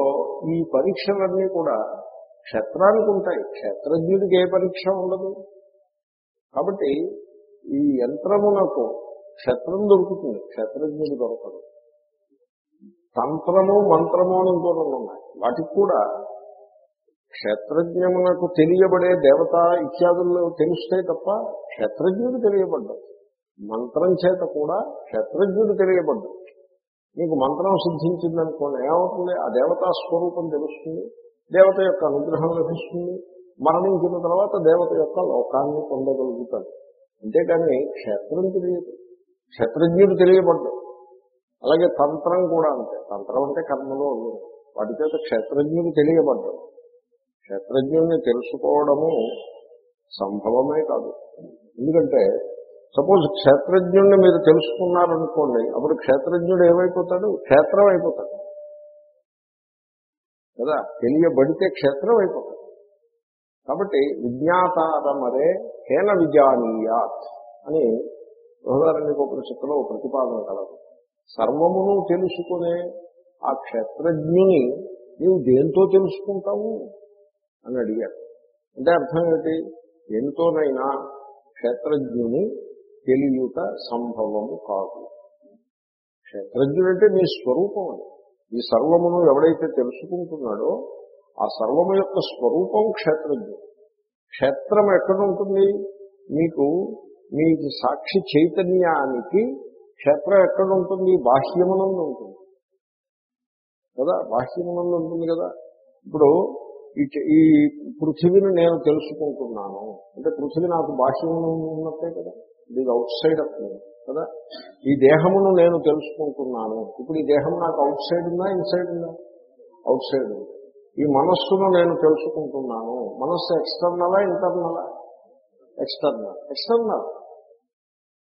ఈ పరీక్షలన్నీ కూడా క్షేత్రానికి ఉంటాయి. క్షేత్రజ్ఞుడికి ఏ పరీక్ష ఉండదు. కాబట్టి ఈ యంత్రమునకు క్షేత్రం దొరుకుతుంది. క్షేత్రజ్ఞుడు దొరకదు. తంత్రము మంత్రము అని ఇంకో ఉన్నాయి. వాటికి కూడా క్షేత్రజ్ఞమునకు తెలియబడే దేవత ఇత్యాదుల్లో తెలుస్తే తప్ప క్షేత్రజ్ఞుడు తెలియబడ్డ మంత్రం చేత కూడా క్షేత్రజ్ఞుడు తెలియబడ్డాడు. మీకు మంత్రం సిద్ధించిందనుకోండి ఏమవుతుంది? ఆ దేవతా స్వరూపం తెలుస్తుంది దేవత యొక్క అనుగ్రహం లభిస్తుంది. మరణించిన తర్వాత దేవత యొక్క లోకాన్ని పొందగలుగుతాడు. అంతేకాని క్షేత్రం తెలియదు. క్షేత్రజ్ఞుడు తెలియబడ్డాడు. అలాగే తంత్రం కూడా అంతే. తంత్రం అంటే కర్మలో వాటి చేత క్షేత్రజ్ఞుడు తెలియబడ్డాడు. క్షేత్రజ్ఞుల్ని తెలుసుకోవడము సంభవమే కాదు. ఎందుకంటే సపోజ్ క్షేత్రజ్ఞుణ్ణి మీరు తెలుసుకున్నారనుకోండి అప్పుడు క్షేత్రజ్ఞుడు ఏమైపోతాడు? క్షేత్రం అయిపోతాడు. కదా? తెలియబడితే క్షేత్రం అయిపోతాడు. కాబట్టి విజ్ఞాతారమరే హేన విజానీయాత్ అని బృహదారణ్యోపనిషత్తులో ఒక ప్రతిపాదన కలదు. సర్వమును తెలుసుకునే ఆ క్షేత్రజ్ఞుని నీవు దేంతో తెలుసుకుంటావు? అని అడిగారు అంటే అర్థం ఏమిటి ఎంతోనైనా క్షేత్రజ్ఞుని తెలియట సంభవము కాదు. క్షేత్రజ్ఞుడంటే మీ స్వరూపం అని ఈ సర్వమును ఎవడైతే తెలుసుకుంటున్నాడో ఆ సర్వము యొక్క స్వరూపం క్షేత్రజ్ఞుడు. క్షేత్రం ఎక్కడ ఉంటుంది? మీకు మీ సాక్షి చైతన్యానికి క్షేత్రం ఎక్కడ ఉంటుంది? బాహ్యమునందు ఉంటుంది. కదా? బాహ్యమునందు ఉంటుంది కదా? ఇప్పుడు ఈ చ- పృథివీని నేను తెలుసుకుంటున్నాను. అంటే పృథివీ నాకు బాహ్యమును ఉన్నట్టే కదా? ఇది అవుట్ సైడ్ ఆఫ్ కదా? ఈ దేహమును నేను తెలుసుకుంటున్నాను. ఇప్పుడు ఈ దేహం నాకు అవుట్ సైడ్ ఉందా ఇన్సైడ్ ఉందా? అవుట్ సైడ్ ఉంది. ఈ మనస్సును నేను తెలుసుకుంటున్నాను. మనస్సు ఎక్స్టర్నలా ఇంటర్నలా ఎక్స్టర్నల్ ఎక్స్టర్నల్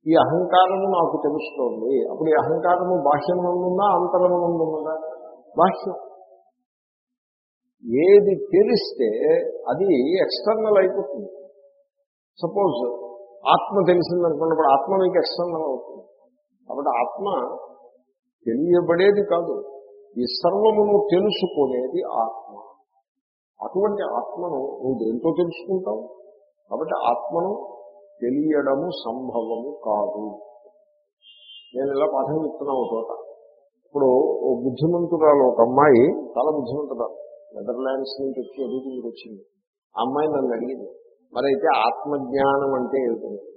ఈ అహంకారము నాకు తెలుస్తోంది. అప్పుడు ఈ అహంకారము బాహ్యమునందుందా అంతరమునందున్నదా బాహ్యం. ఏది తెలిస్తే అది ఎక్స్టర్నల్ అయిపోతుంది. సపోజ్ ఆత్మ తెలిసిందనుకున్నప్పుడు ఆత్మ మీకు ఎక్స్టర్నల్ అవుతుంది. కాబట్టి ఆత్మ తెలియబడేది కాదు. ఈ సర్వమును తెలుసుకునేది ఆత్మ. అటువంటి ఆత్మను నువ్వు దేంతో తెలుసుకుంటావు? కాబట్టి ఆత్మను తెలియడము సంభవము కాదు. నేను ఇలా పాఠం చెప్తున్నా ఒక చోట. ఇప్పుడు ఓ బుద్ధిమంతురాలు ఒక అమ్మాయి చాలా బుద్ధిమంతురాలు. నెదర్లాండ్స్ నుంచి వచ్చి ఎదుగుతుంది వచ్చింది? ఆ అమ్మాయి నన్ను అడిగింది. మరైతే ఆత్మజ్ఞానం అంటే ఏమిటండి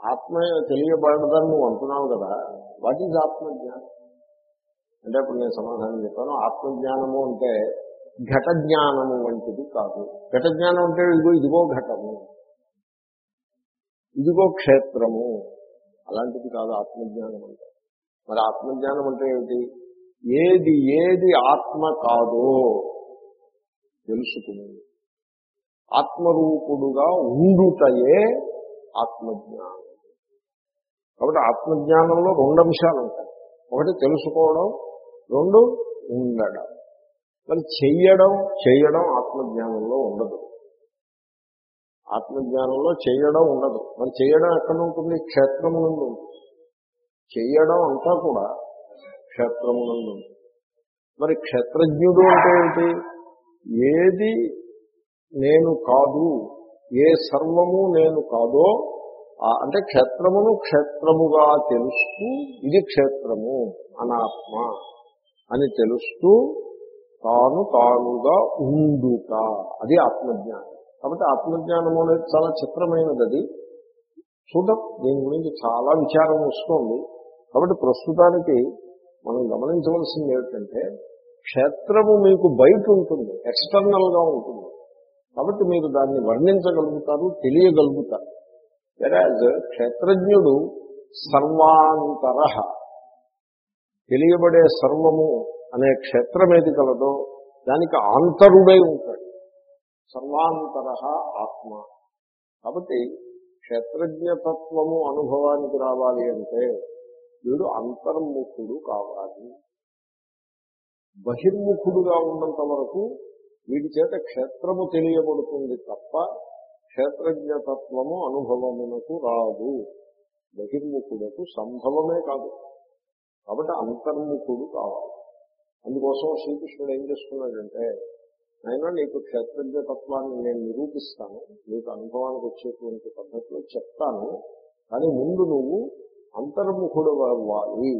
ఆత్మ తెలియబడదని నువ్వు అంటున్నావు కదా వాట్ ఈజ్ ఆత్మజ్ఞానం? అంటే అప్పుడు నేను సమాధానం చెప్పాను. ఆత్మజ్ఞానము అంటే ఘట జ్ఞానము వంటిది కాదు. ఘట జ్ఞానం అంటే ఇదిగో ఇదిగో ఘటము. ఇదిగో క్షేత్రము. అలాంటిది కాదు ఆత్మజ్ఞానం అంటే. మరి ఆత్మజ్ఞానం అంటే ఏమిటి? ఏది ఏది ఆత్మ కాదో తెలుసుకుని ఆత్మరూపుడుగా ఉండుటయే ఆత్మజ్ఞానం. కాబట్టి ఆత్మజ్ఞానంలో రెండు అంశాలు ఉంటాయి. ఒకటి తెలుసుకోవడం రెండు ఉండడం. మరి చెయ్యడం చేయడం ఆత్మజ్ఞానంలో ఉండదు. ఆత్మజ్ఞానంలో చేయడం ఉండదు. మరి చేయడం ఎక్కడ ఉంటుంది క్షేత్రమునందు ఉంటుంది చేయడం అంతా కూడా క్షేత్రమునందు మరి క్షేత్రజ్ఞుడు అంటే ఏంటి ఏది నేను కాదు ఏ సర్వము నేను కాదో అంటే క్షేత్రమును క్షేత్రముగా తెలుస్తూ ఇది క్షేత్రము అనాత్మ అని తెలుస్తూ తాను తానుగా ఉండుట. అది ఆత్మజ్ఞానం. కాబట్టి ఆత్మజ్ఞానము అనేది చాలా చిత్రమైనది అది చూద్దాం దీని గురించి చాలా విచారం వస్తుంది. కాబట్టి ప్రస్తుతానికి మనం గమనించవలసింది ఏమిటంటే క్షేత్రము మీకు బయట ఉంటుంది ఎక్స్టర్నల్గా ఉంటుంది. కాబట్టి మీరు దాన్ని వర్ణించగలుగుతారు తెలియగలుగుతారు. వెరాజ్ క్షేత్రజ్ఞుడు సర్వాంతర తెలియబడే సర్వము అనే క్షేత్రం ఏది కలదో దానికి ఆంతరుడై ఉంటాడు. సర్వాంతర ఆత్మ. కాబట్టి క్షేత్రజ్ఞతత్వము అనుభవానికి రావాలి అంటే వీడు అంతర్ముఖుడు కావాలి. బహిర్ముఖుడుగా ఉన్నంత వరకు వీడి చేత క్షేత్రము తెలియబడుతుంది తప్ప క్షేత్రజ్ఞతత్వము అనుభవమునకు రాదు. బహిర్ముఖుడకు సంభవమే కాదు. కాబట్టి అంతర్ముఖుడు కావాలి. అందుకోసం శ్రీకృష్ణుడు ఏం చేస్తున్నాడంటే అయినా నీకు క్షేత్రజ్ఞతత్వాన్ని నేను నిరూపిస్తాను. నీకు అనుభవానికి వచ్చేటువంటి పద్ధతిలో చెప్తాను. కానీ ముందు నువ్వు అంతర్ముఖుడు అవ్వాలి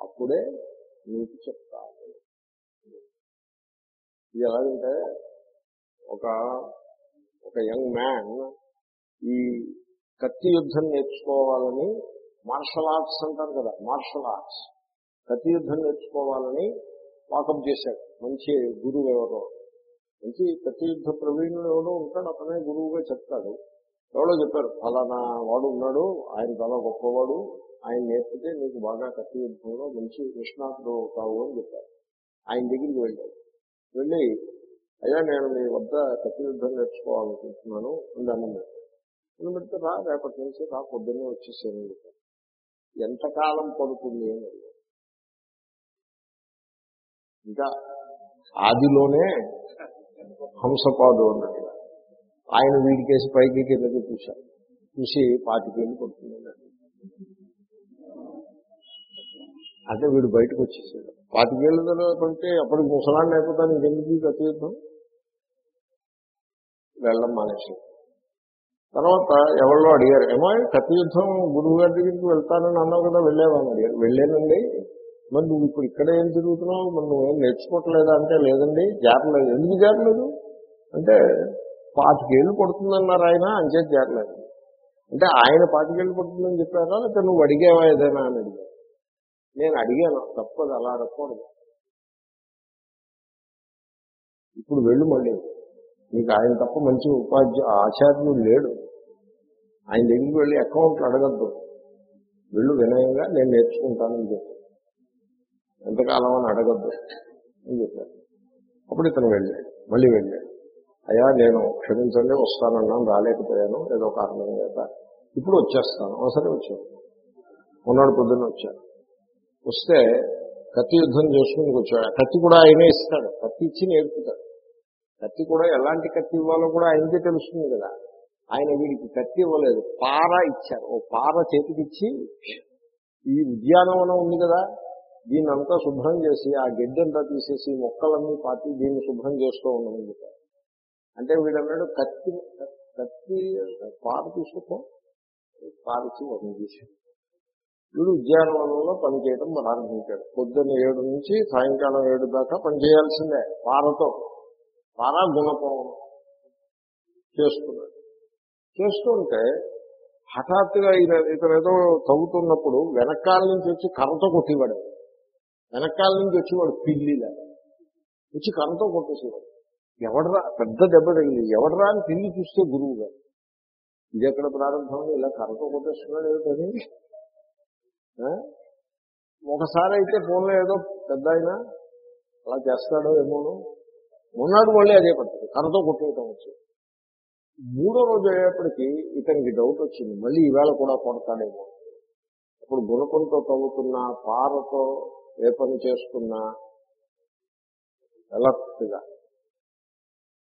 అప్పుడే నీకు చెప్తాను. ఇది ఎలాగంటే ఒక ఒక యంగ్ మ్యాన్ ఈ కత్తి యుద్ధం నేర్చుకోవాలని మార్షల్ ఆర్ట్స్ అంటారు కదా మార్షల్ ఆర్ట్స్. కత్తి యుద్ధం నేర్చుకోవాలని వాకప్ చేశాడు. మంచి గురువు ఎవరో. మంచి కత్తి యుద్ధ ప్రవీణుడు ఎవరో ఉంటాడు అతనే గురువుగా చెప్తాడు. ఎవరో చెప్పారు ఫలానా వాడు ఉన్నాడు ఆయన చాలా గొప్పవాడు ఆయన నేర్పితే నీకు బాగా కత్తి యుద్ధంలో మంచి నిష్ణాతుడు అవుతావు అని చెప్పారు. ఆయన దగ్గరికి వెళ్ళాడు వెళ్ళి అయ్యా నేను మీ వద్ద కత్తి యుద్ధం నేర్చుకోవాలనుకుంటున్నాను అని దండం పెట్టాను పెడితే రా రేపటి నుంచి రా పొద్దున్నే వచ్చేసాను చెప్పాను ఎంతకాలం పడుతుంది అని ఇంకా ఆదిలోనే హంసపాదు అన్నట్టుగా ఆయన వీడికేసి పైకి కిందకి చూశారు. చూసి పాతికేళ్ళు కొడుతున్నాడు. అంటే వీడు బయటకు వచ్చేసాడు. పాతికేళ్ళ పడితే అప్పటికి ముసలాన్ని అయిపోతాను ఇంకెందుకు గతి యుద్ధం? వెళ్ళం మానేసి తర్వాత ఎవరిలో అడిగారు ఏమో కత్తి యుద్ధం గురువు గారి దగ్గరికి వెళ్తానని అన్నావు కదా వెళ్ళేవాని అడిగారు. వెళ్ళానండి. మరి నువ్వు ఇప్పుడు ఇక్కడ ఏం తిరుగుతున్నావు? మరి నువ్వేం నేర్చుకోవట్లేదా? అంటే లేదండి జారలేదు. ఎందుకు జారలేదు? అంటే పాతికేళ్ళు పడుతుందన్నారు ఆయన అంచేది చేరలేదు అంటే ఆయన పాతికేళ్ళు పడుతుందని చెప్పారా? లేకపోతే నువ్వు అడిగేవా ఏదైనా అని అడిగాను నేను అడిగాను తప్పదు అలా అడగకూడదు ఇప్పుడు వెళ్ళు మళ్ళీ. నీకు ఆయన తప్ప మంచి ఉపాధ్యాయ ఆచార్యుడు లేడు. ఆయన దగ్గరికి వెళ్ళి అకౌంట్లు అడగద్దు. వెళ్ళు వినయంగా నేను నేర్చుకుంటానని చెప్పాను. ఎంతకాలం అని అడగద్దు అని చెప్పాను. అప్పుడు ఇతను వెళ్ళాడు మళ్ళీ వెళ్ళాడు. అయ్యా నేను క్షమించండి వస్తానన్నాను రాలేకపోయాను ఏదో కారణం చేత ఇప్పుడు వచ్చేస్తాను అవసరం వచ్చాను మొన్నటి పొద్దున్న వచ్చాను. వస్తే కత్తి యుద్ధం చేసుకుని వచ్చాడు. ఆ కత్తి కూడా ఆయనే ఇస్తాడు. కత్తి ఇచ్చి నేర్పుతాడు. కత్తి కూడా ఎలాంటి కత్తి ఇవ్వాలో కూడా ఆయనకే తెలుస్తుంది కదా. ఆయన వీడికి కత్తి ఇవ్వలేదు. పార ఇచ్చారు. ఓ పార చేతికిచ్చి ఈ ఉద్యానవనం ఉంది కదా దీన్నంతా శుభ్రం చేసి ఆ గడ్డంతా తీసేసి మొక్కలన్నీ పాతి దీన్ని శుభ్రం చేస్తూ ఉండమని చెప్పారు. అంటే వీడన్నాడు కత్తి కత్తి పార తీసుకో పారిచి వదిలి వీడు ఉద్యానవనంలో పనిచేయడం ప్రారంభించాడు. పొద్దున్న ఏడు నుంచి సాయంకాలం ఏడు దాకా పనిచేయాల్సిందే పారతో. పారా గుణపం చేస్తున్నాడు. చేస్తుంటే హఠాత్తుగా ఈయన ఇతను ఏదో తవ్వుతున్నప్పుడు వెనకాల నుంచి వచ్చి కర్రతో కొట్టేవాడు. వెనకాల నుంచి వచ్చి వాడు పిల్లిలా. వచ్చి కర్రతో కొట్టేసేవాడు. ఎవడరా పెద్ద దెబ్బ తగిలి ఎవడరా అని తిరిగి చూస్తే గురువు గారు. ఇది ఎక్కడ ప్రారంభం? ఇలా కర్రతో కొట్టేస్తున్నాడు ఏమిటని ఒకసారి అయితే ఫోన్లో ఏదో పెద్ద అయినా అలా చేస్తాడో ఏమోను. మొన్నటి మళ్ళీ అదే పడుతుంది కర్రతో కొట్టేయటం వచ్చి. మూడో రోజు అయ్యేప్పటికీ ఇతనికి డౌట్ వచ్చింది. మళ్ళీ ఈవేళ కూడా కొడతాడేమో. ఇప్పుడు గుణకంతో తవ్వుతున్నా పారతో ఏ పని చేస్తున్నా ఎలర్ట్గా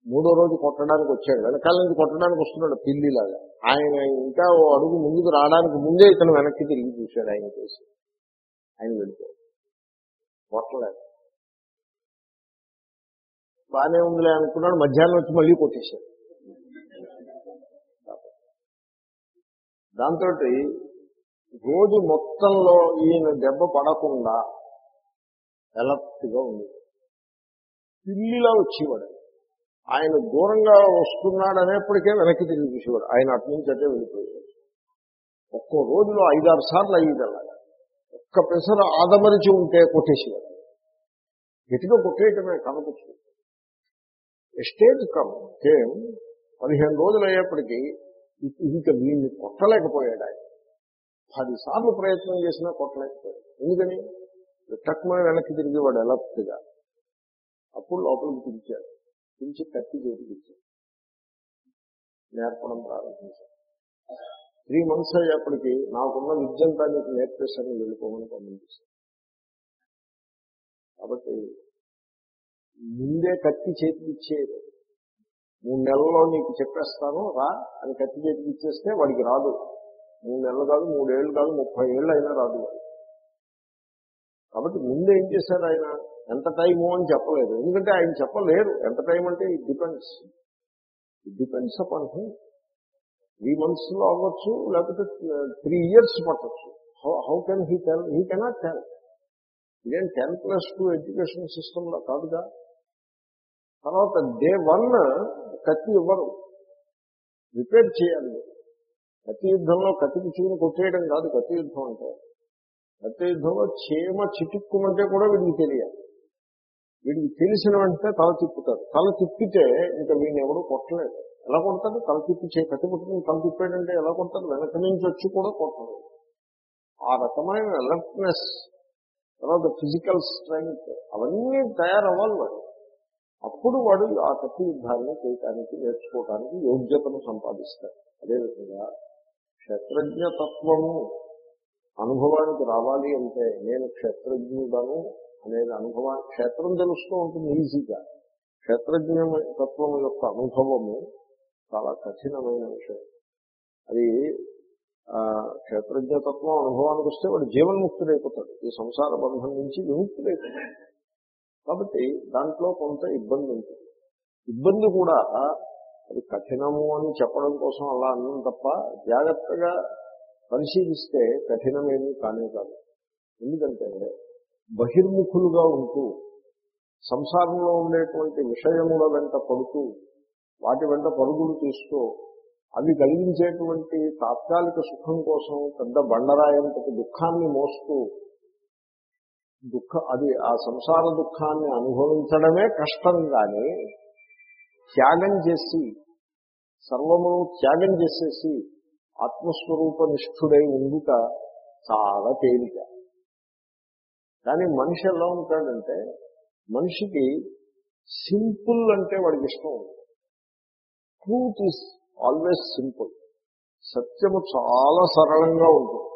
మూడో రోజు కొట్టడానికి వచ్చాడు. వెనకాల నుంచి కొట్టడానికి వస్తున్నాడు పిల్లిలాగా ఆయన ఇంకా ఓ అడుగు ముందుకు రావడానికి ముందే ఇతను వెనక్కి తిరిగి చూశాడు ఆయన చేసి ఆయన వెళ్ళిపోయాడు. కొట్టలేదు. బాగానే ఉందిలే అనుకున్నాడు. మధ్యాహ్నం వచ్చి మళ్ళీ కొట్టేశాడు. దాంతో రోజు మొత్తంలో ఈయన దెబ్బ పడకుండా ఎలర్ట్గా ఉంది పిల్లిలా వచ్చేవాడు ఆయన దూరంగా వస్తున్నాడు అనేప్పటికే వెనక్కి తిరిగి చూసేవాడు. ఆయన అటు నుంచి అటే వెళ్ళిపోయాడు ఒక్కో రోజులో ఐదారు సార్లు అయ్యేది అలాగా ఒక్క పెసర ఆదమరిచి ఉంటే కొట్టేసేవాడు. గట్టిగా కొట్టేయటమే కనపచ్చు స్టేజ్ కమ్ కేమ్ పదిహేను రోజులు అయ్యేప్పటికీ ఇంకా వీడిని కొట్టలేకపోయాడు ఆయన. పదిసార్లు ప్రయత్నం చేసినా కొట్టలేకపోయాడు. ఎందుకని? టక్మని వెనక్కి తిరిగేవాడు ఎలర్ట్గా. అప్పుడు లోపలికి పిలిచాడు పిలిచి కత్తి చేతికి ఇచ్చాడు నేర్పడం ప్రారంభించాడు త్రీ మంత్స్ అయ్యేప్పటికీ నాకున్న విద్యంతా నీకు నేర్పేశాను వెళ్ళిపోమని పంపించేశాను కాబట్టి ముందే కత్తి చేతికి ఇచ్చేది మూడు నెలల్లో నీకు చెప్పేస్తాను రా అని కత్తి చేతికి ఇచ్చేస్తే వాడికి రాదు. మూడు నెలలు కాదు మూడేళ్ళు కాదు ముప్పై ఏళ్ళు అయినా రాదు కాబట్టి ముందే ఏం చేశారు ఆయన? ఎంత టైము అని చెప్పలేదు. ఎందుకంటే ఆయన చెప్పలేరు. ఎంత టైం అంటే it depends. It depends up him three మంత్స్లో అవ్వచ్చు లేకపోతే త్రీ ఇయర్స్ పట్టచ్చు. How can he tell he cannot tell ఇదేం టెన్ ప్లస్ టూ ఎడ్యుకేషన్ సిస్టమ్లో కాదుగా. తర్వాత డే వన్ కత్తి ఇవ్వరు. రిపేర్ చేయాలి. కత్తి యుద్ధంలో కత్తి పిచ్చుకుని కొట్టేయడం కాదు. కత్తి యుద్ధం అంటే కత్తి యుద్ధంలో చీమ చిటుక్కుమంటే కూడా వీడికి తెలియాలి. వీడికి తెలిసిన వెంటనే తల తిప్పుతాడు తల తిప్పితే ఇంకా వీడిని ఎవడు కొట్టలేదు. ఎలా కొడతాడు? తల తిప్పి చే కట్టి పుట్టుకుని తల తిప్పాడంటే ఎలా కొడతాడు? వెనక నుంచి వచ్చి కూడా కొట్టలేదు. ఆ రకమైన అలర్ట్నెస్ తర్వాత ఫిజికల్ స్ట్రెంగ్త్ అవన్నీ తయారవ్వాలి వాడు. అప్పుడు వాడు ఆ కత్తి యుద్ధాన్ని చేయటానికి నేర్చుకోవటానికి యోగ్యతను సంపాదిస్తాడు. అదేవిధంగా క్షత్రజ్ఞతత్వము అనుభవానికి రావాలి అంటే నేను క్షేత్రజ్ఞుడను అనేది అనుభవాన్ని క్షేత్రం తెలుస్తూ ఉంటుంది ఈజీగా. క్షేత్రజ్ఞ తత్వం యొక్క అనుభవము చాలా కఠినమైన విషయం. అది క్షేత్రజ్ఞతత్వం అనుభవానికి వస్తే వాడు జీవన్ముక్తుడైపోతాడు. ఈ సంసార బంధం నుంచి విముక్తుడైపోతాడు. కాబట్టి దాంట్లో కొంత ఇబ్బంది ఉంటుంది. ఇబ్బంది కూడా అది కఠినము అని చెప్పడం కోసం అలా అన్నం తప్ప జాగ్రత్తగా పరిశీలిస్తే కఠినమేమీ కానే కాదు. ఎందుకంటే బహిర్ముఖులుగా ఉంటూ సంసారంలో ఉండేటువంటి విషయముల వెంట పడుతూ వాటి వెంట పరుగులు తీస్తూ అవి కలిగించేటువంటి తాత్కాలిక సుఖం కోసం పెద్ద బండరాయంతటి దుఃఖాన్ని మోస్తూ దుఃఖ అది ఆ సంసార దుఃఖాన్ని అనుభవించడమే కష్టం కానీ త్యాగం చేసి సర్వము త్యాగం చేసేసి ఆత్మస్వరూప నిష్ఠుడై ఉండుట చాలా తేలిక. కానీ మనిషి ఎలా ఉంటాడంటే మనిషికి సింపుల్ అంటే వాడికి ఇష్టం ఉంటుంది ట్రూత్ ఈస్ ఆల్వేస్ సింపుల్. సత్యము చాలా సరళంగా ఉంటుంది.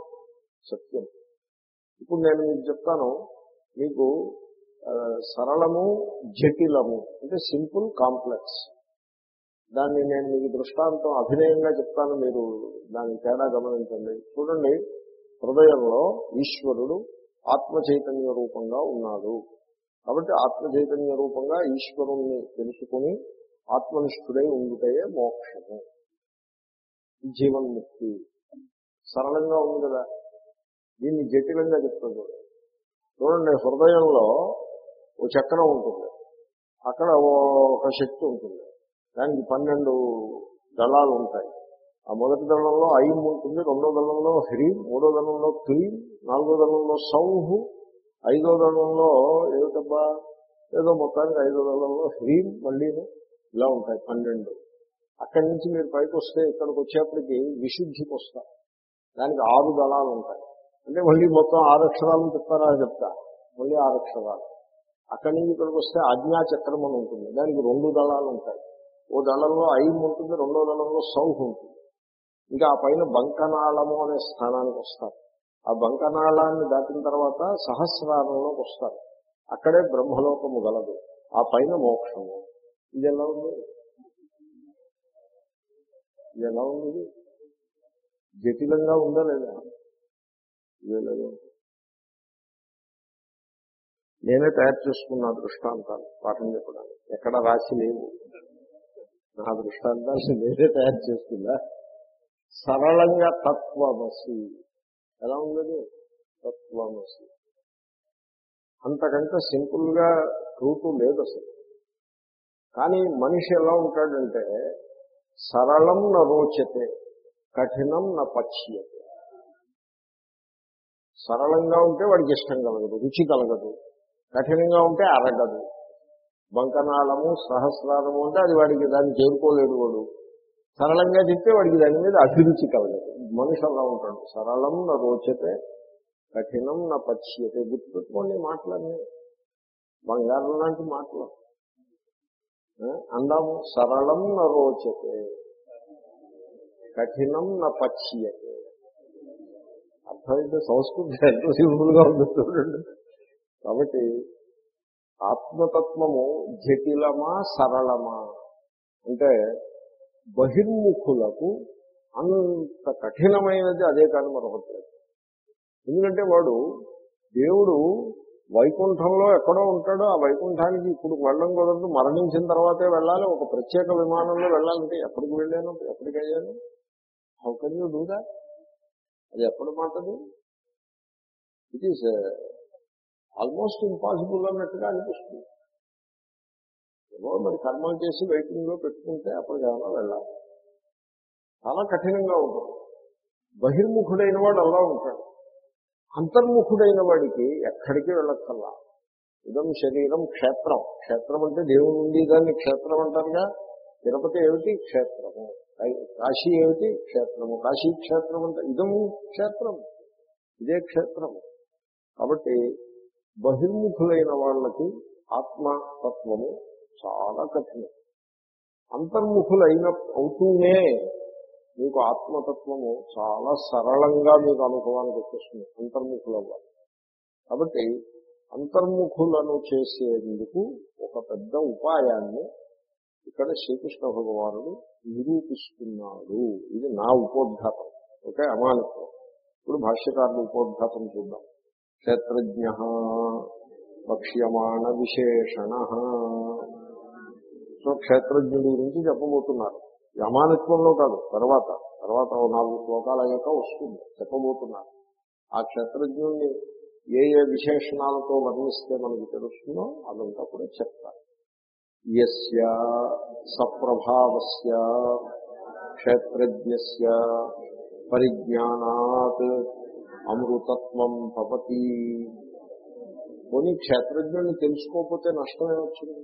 సత్యం. ఇప్పుడు నేను మీకు చెప్తాను మీకు సరళము జటిలము అంటే సింపుల్ కాంప్లెక్స్. దాన్ని నేను మీకు దృష్టాంతం అభినయంగా చెప్తాను మీరు దాని తేడా గమనించండి. చూడండి హృదయంలో ఈశ్వరుడు ఆత్మ చైతన్య రూపంగా ఉన్నాడు. కాబట్టి ఆత్మ చైతన్య రూపంగా ఈశ్వరుణ్ణి తెలుసుకుని ఆత్మనిష్ఠుడై ఉండుటయే మోక్షము. జీవన్ముక్తి. సరళంగా ఉంది కదా. దీన్ని జటిలంగా చెప్తాను చూడండి. హృదయంలో ఓ చక్రం ఉంటుంది. అక్కడ ఒక శక్తి ఉంటుంది. దానికి పన్నెండు దళాలు ఉంటాయి. ఆ మొదటి దళంలో ఐం ఉంటుంది రెండో దళంలో హ్రీం మూడో దళంలో క్లీం నాలుగో దళంలో సౌహు ఐదో దళంలో ఏమిటబ్బా? ఏదో మొత్తానికి ఐదో దళంలో హ్రీం మళ్ళీ ఇలా ఉంటాయి పన్నెండు. అక్కడి నుంచి మీరు పైకి వస్తే ఇక్కడికి వచ్చేప్పటికి విశుద్ధికి వస్తారు దానికి ఆరు దళాలు ఉంటాయి. అంటే మళ్ళీ మొత్తం ఆరు అక్షరాలు చెప్తారా? చెప్తా. మళ్ళీ ఆరు అక్షరాలు. అక్కడి నుంచి ఇక్కడికి వస్తే ఆజ్ఞా చక్రం అని ఉంటుంది. దానికి రెండు దళాలు ఉంటాయి. ఓ దళంలో ఐం ఉంటుంది రెండో దళంలో సౌహ్ ఉంటుంది. ఇంకా ఆ పైన బంకనాళము అనే స్థానానికి వస్తారు. ఆ బంకనాళాన్ని దాటిన తర్వాత సహస్రారంలోకి వస్తారు. అక్కడే బ్రహ్మలోకము గలదు. ఆ పైన మోక్షము. ఇది ఎలా ఉంది? ఇది ఎలా ఉంది? జటిలంగా ఉందా లేదా? నేనే తయారు చేసుకున్న దృష్టాంతాలు పాఠం చెప్పడానికి. ఎక్కడ రాసి లేవు. నా దృష్టాంతాన్ని నేనే తయారు చేసుకుందా సరళంగా తత్వమసి. ఎలా ఉండదు? తత్వమసి. అంతకంటే సింపుల్గా గా లేదు అసలు. కానీ మనిషి ఎలా ఉంటాడంటే సరళం న రోచతే కఠినం న పచ్యతే. సరళంగా ఉంటే వాడికి ఇష్టం కలగదు రుచి కలగదు. కఠినంగా ఉంటే అరగదు. బంకనాళము సహస్రారము అంటే అది వాడికి దాన్ని చేరుకోలేడు వాడు. సరళంగా చెప్తే వాడికి దాని మీద అభిరుచి కలగదు. మనిషి అలా ఉంటాడు. సరళం న రోచతే కఠినం నా పచ్యతే గుర్తుపెట్టుకోండి ఈ బంగారం లాంటి మాటలు. అందాము సరళం నా రోచతే కఠినం నా పచ్యతే అర్థమైతే సంస్కృతి ఎంత సింపుల్గా ఉంటుంది చూడండి. కాబట్టి ఆత్మతత్వము జటిలమా సరళమా? అంటే బహిర్ముఖులకు అంత కఠినమైనది అదే కానీ మరొకటి లేదు. ఎందుకంటే వాడు దేవుడు వైకుంఠంలో ఎక్కడో ఉంటాడో ఆ వైకుంఠానికి ఇప్పుడు వెళ్ళడం కుదరదు. మరణించిన తర్వాతే వెళ్ళాలి. ఒక ప్రత్యేక విమానంలో వెళ్ళాలంటే ఎప్పటికి వెళ్ళాను? ఎప్పటికి అయ్యాను? How can you do that అది ఎప్పుడు మాటది? ఇట్ ఈస్ ఆల్మోస్ట్ ఇంపాసిబుల్ అన్నట్టుగా అనిపిస్తుంది. ఏమో మరి కర్మలు చేసి వెయిటింగ్లో పెట్టుకుంటే అప్పటికి ఏమైనా వెళ్ళాలి. చాలా కఠినంగా ఉంటుంది. బహిర్ముఖుడైన వాడు అలా ఉంటాడు. అంతర్ముఖుడైన వాడికి ఎక్కడికి వెళ్ళక్కల్లా ఇదం శరీరం క్షేత్రం. క్షేత్రం అంటే దేవుడు ఉంది దాన్ని క్షేత్రం అంటారుగా. తిరుపతి ఏమిటి? క్షేత్రము. కాశీ ఏమిటి? క్షేత్రము. కాశీ క్షేత్రం అంటే ఇదం క్షేత్రం. ఇదే క్షేత్రము కాబట్టి బహిర్ముఖులైన వాళ్ళకి ఆత్మతత్వము చాలా కఠినం. అంతర్ముఖులైన అవుతూనే మీకు ఆత్మతత్వము చాలా సరళంగా మీకు అనుభవానికి వచ్చేస్తుంది. అంతర్ముఖులు అవ్వాలి కాబట్టి అంతర్ముఖులను చేసేందుకు ఒక పెద్ద ఉపాయాన్ని ఇక్కడ శ్రీకృష్ణ భగవానుడు నిరూపిస్తున్నాడు. ఇది నా ఉపోద్ఘాతం. ఓకే? అమానిత్వం ఇప్పుడు భాష్యకారుడు ఉపోద్ఘాతం చూద్దాం. క్షేత్రజ్ఞ వక్ష్యమాణ విశేషణ సో క్షేత్రజ్ఞుడి గురించి చెప్పబోతున్నారు. యమానిత్వంలో కాదు తర్వాత తర్వాత ఓ నాలుగు శ్లోకాల యొక్క వస్తుంది చెప్పబోతున్నారు. ఆ క్షేత్రజ్ఞుడిని ఏ ఏ విశేషణాలతో వర్ణిస్తే మనకు తెలుస్తుందో అదంతా కూడా చెప్తారు. యస్య సప్రభావస్య క్షేత్రజ్ఞస్య పరిజ్ఞానాత్ అమృతత్వం భవతి కొన్ని క్షేత్రజ్ఞుడిని తెలుసుకోకపోతే నష్టమే వచ్చింది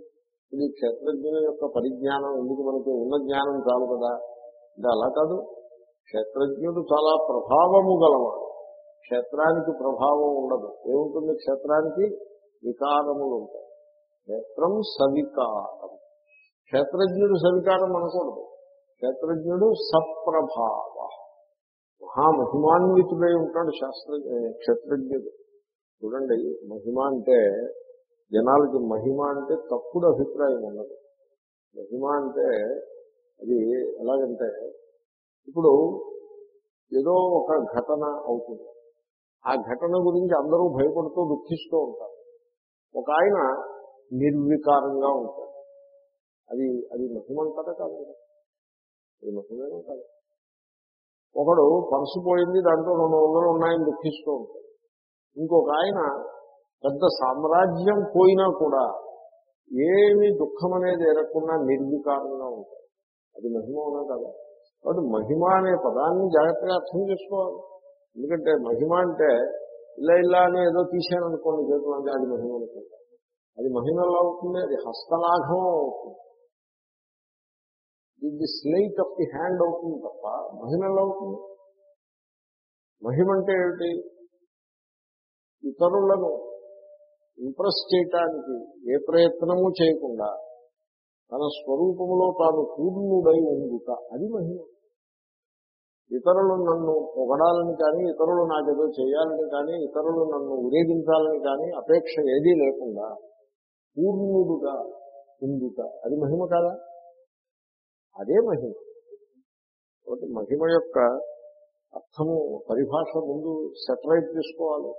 ఇది క్షేత్రజ్ఞుని యొక్క పరిజ్ఞానం ఎందుకు మనకి ఉన్న జ్ఞానం చాలు కదా? ఇది అలా కాదు. క్షేత్రజ్ఞుడు చాలా ప్రభావము గలవాడు. క్షేత్రానికి ప్రభావం ఉండదు. ఏముంటుంది? క్షేత్రానికి వికారములు ఉంటాయి. క్షేత్రం సవికారం. క్షేత్రజ్ఞుడు సవికారం అనకూడదు. క్షేత్రజ్ఞుడు సప్రభావ మహామహిమాన్వితుడై ఉంటాడు శాస్త్ర క్షేత్రజ్ఞుడు. చూడండి మహిమ అంటే జనాలకి మహిమ అంటే తప్పుడు అభిప్రాయం ఉన్నది. మహిమ అంటే అది ఎలాగంటే ఇప్పుడు ఏదో ఒక ఘటన అవుతుంది. ఆ ఘటన గురించి అందరూ భయపడుతూ దుఃఖిస్తూ ఉంటారు. ఒక ఆయన నిర్వికారంగా ఉంటాడు. అది అది మహిమ కాదు అది మహిమేనా కాదు. ఒకడు పర్సు పోయింది దాంట్లో రెండు వందలు ఉన్నాయని దుఃఖిస్తూ ఉంటాడు. ఇంకొక ఆయన పెద్ద సామ్రాజ్యం పోయినా కూడా ఏమి దుఃఖం అనేది ఎరగకుండా నిర్వికారంగా ఉంటాయి అది మహిమ ఉన్నా కదా? కాబట్టి మహిమ అనే పదాన్ని జాగ్రత్తగా అర్థం చేసుకోవాలి. ఎందుకంటే మహిమ అంటే ఇలా ఇలా అని ఏదో తీసాను అనుకోండి చేతులు అంటే అది మహిమ అనుకుంటాం. అది మహిమలో అవుతుంది అది హస్తలాఘవం అవుతుంది. ఇది స్లైట్ ఆఫ్ ది హ్యాండ్ అవుతుంది తప్ప మహిమలో అవుతుంది. మహిమ అంటే ఏమిటి? ఇతరులను ఇంప్రెస్ చేయటానికి ఏ ప్రయత్నము చేయకుండా తన స్వరూపంలో తాను పూర్ణుడై ఉండుట అది మహిమ. ఇతరులు నన్ను పొగడాలని కానీ ఇతరులు నాకేదో చేయాలని కానీ ఇతరులు నన్ను ఉరేగించాలని కానీ అపేక్ష ఏదీ లేకుండా పూర్ణుడుగా ఉండుట అది మహిమ కాదా? అదే మహిమ. మహిమ యొక్క అర్థము పరిభాష ముందు సెటరైట్ చేసుకోవాలి.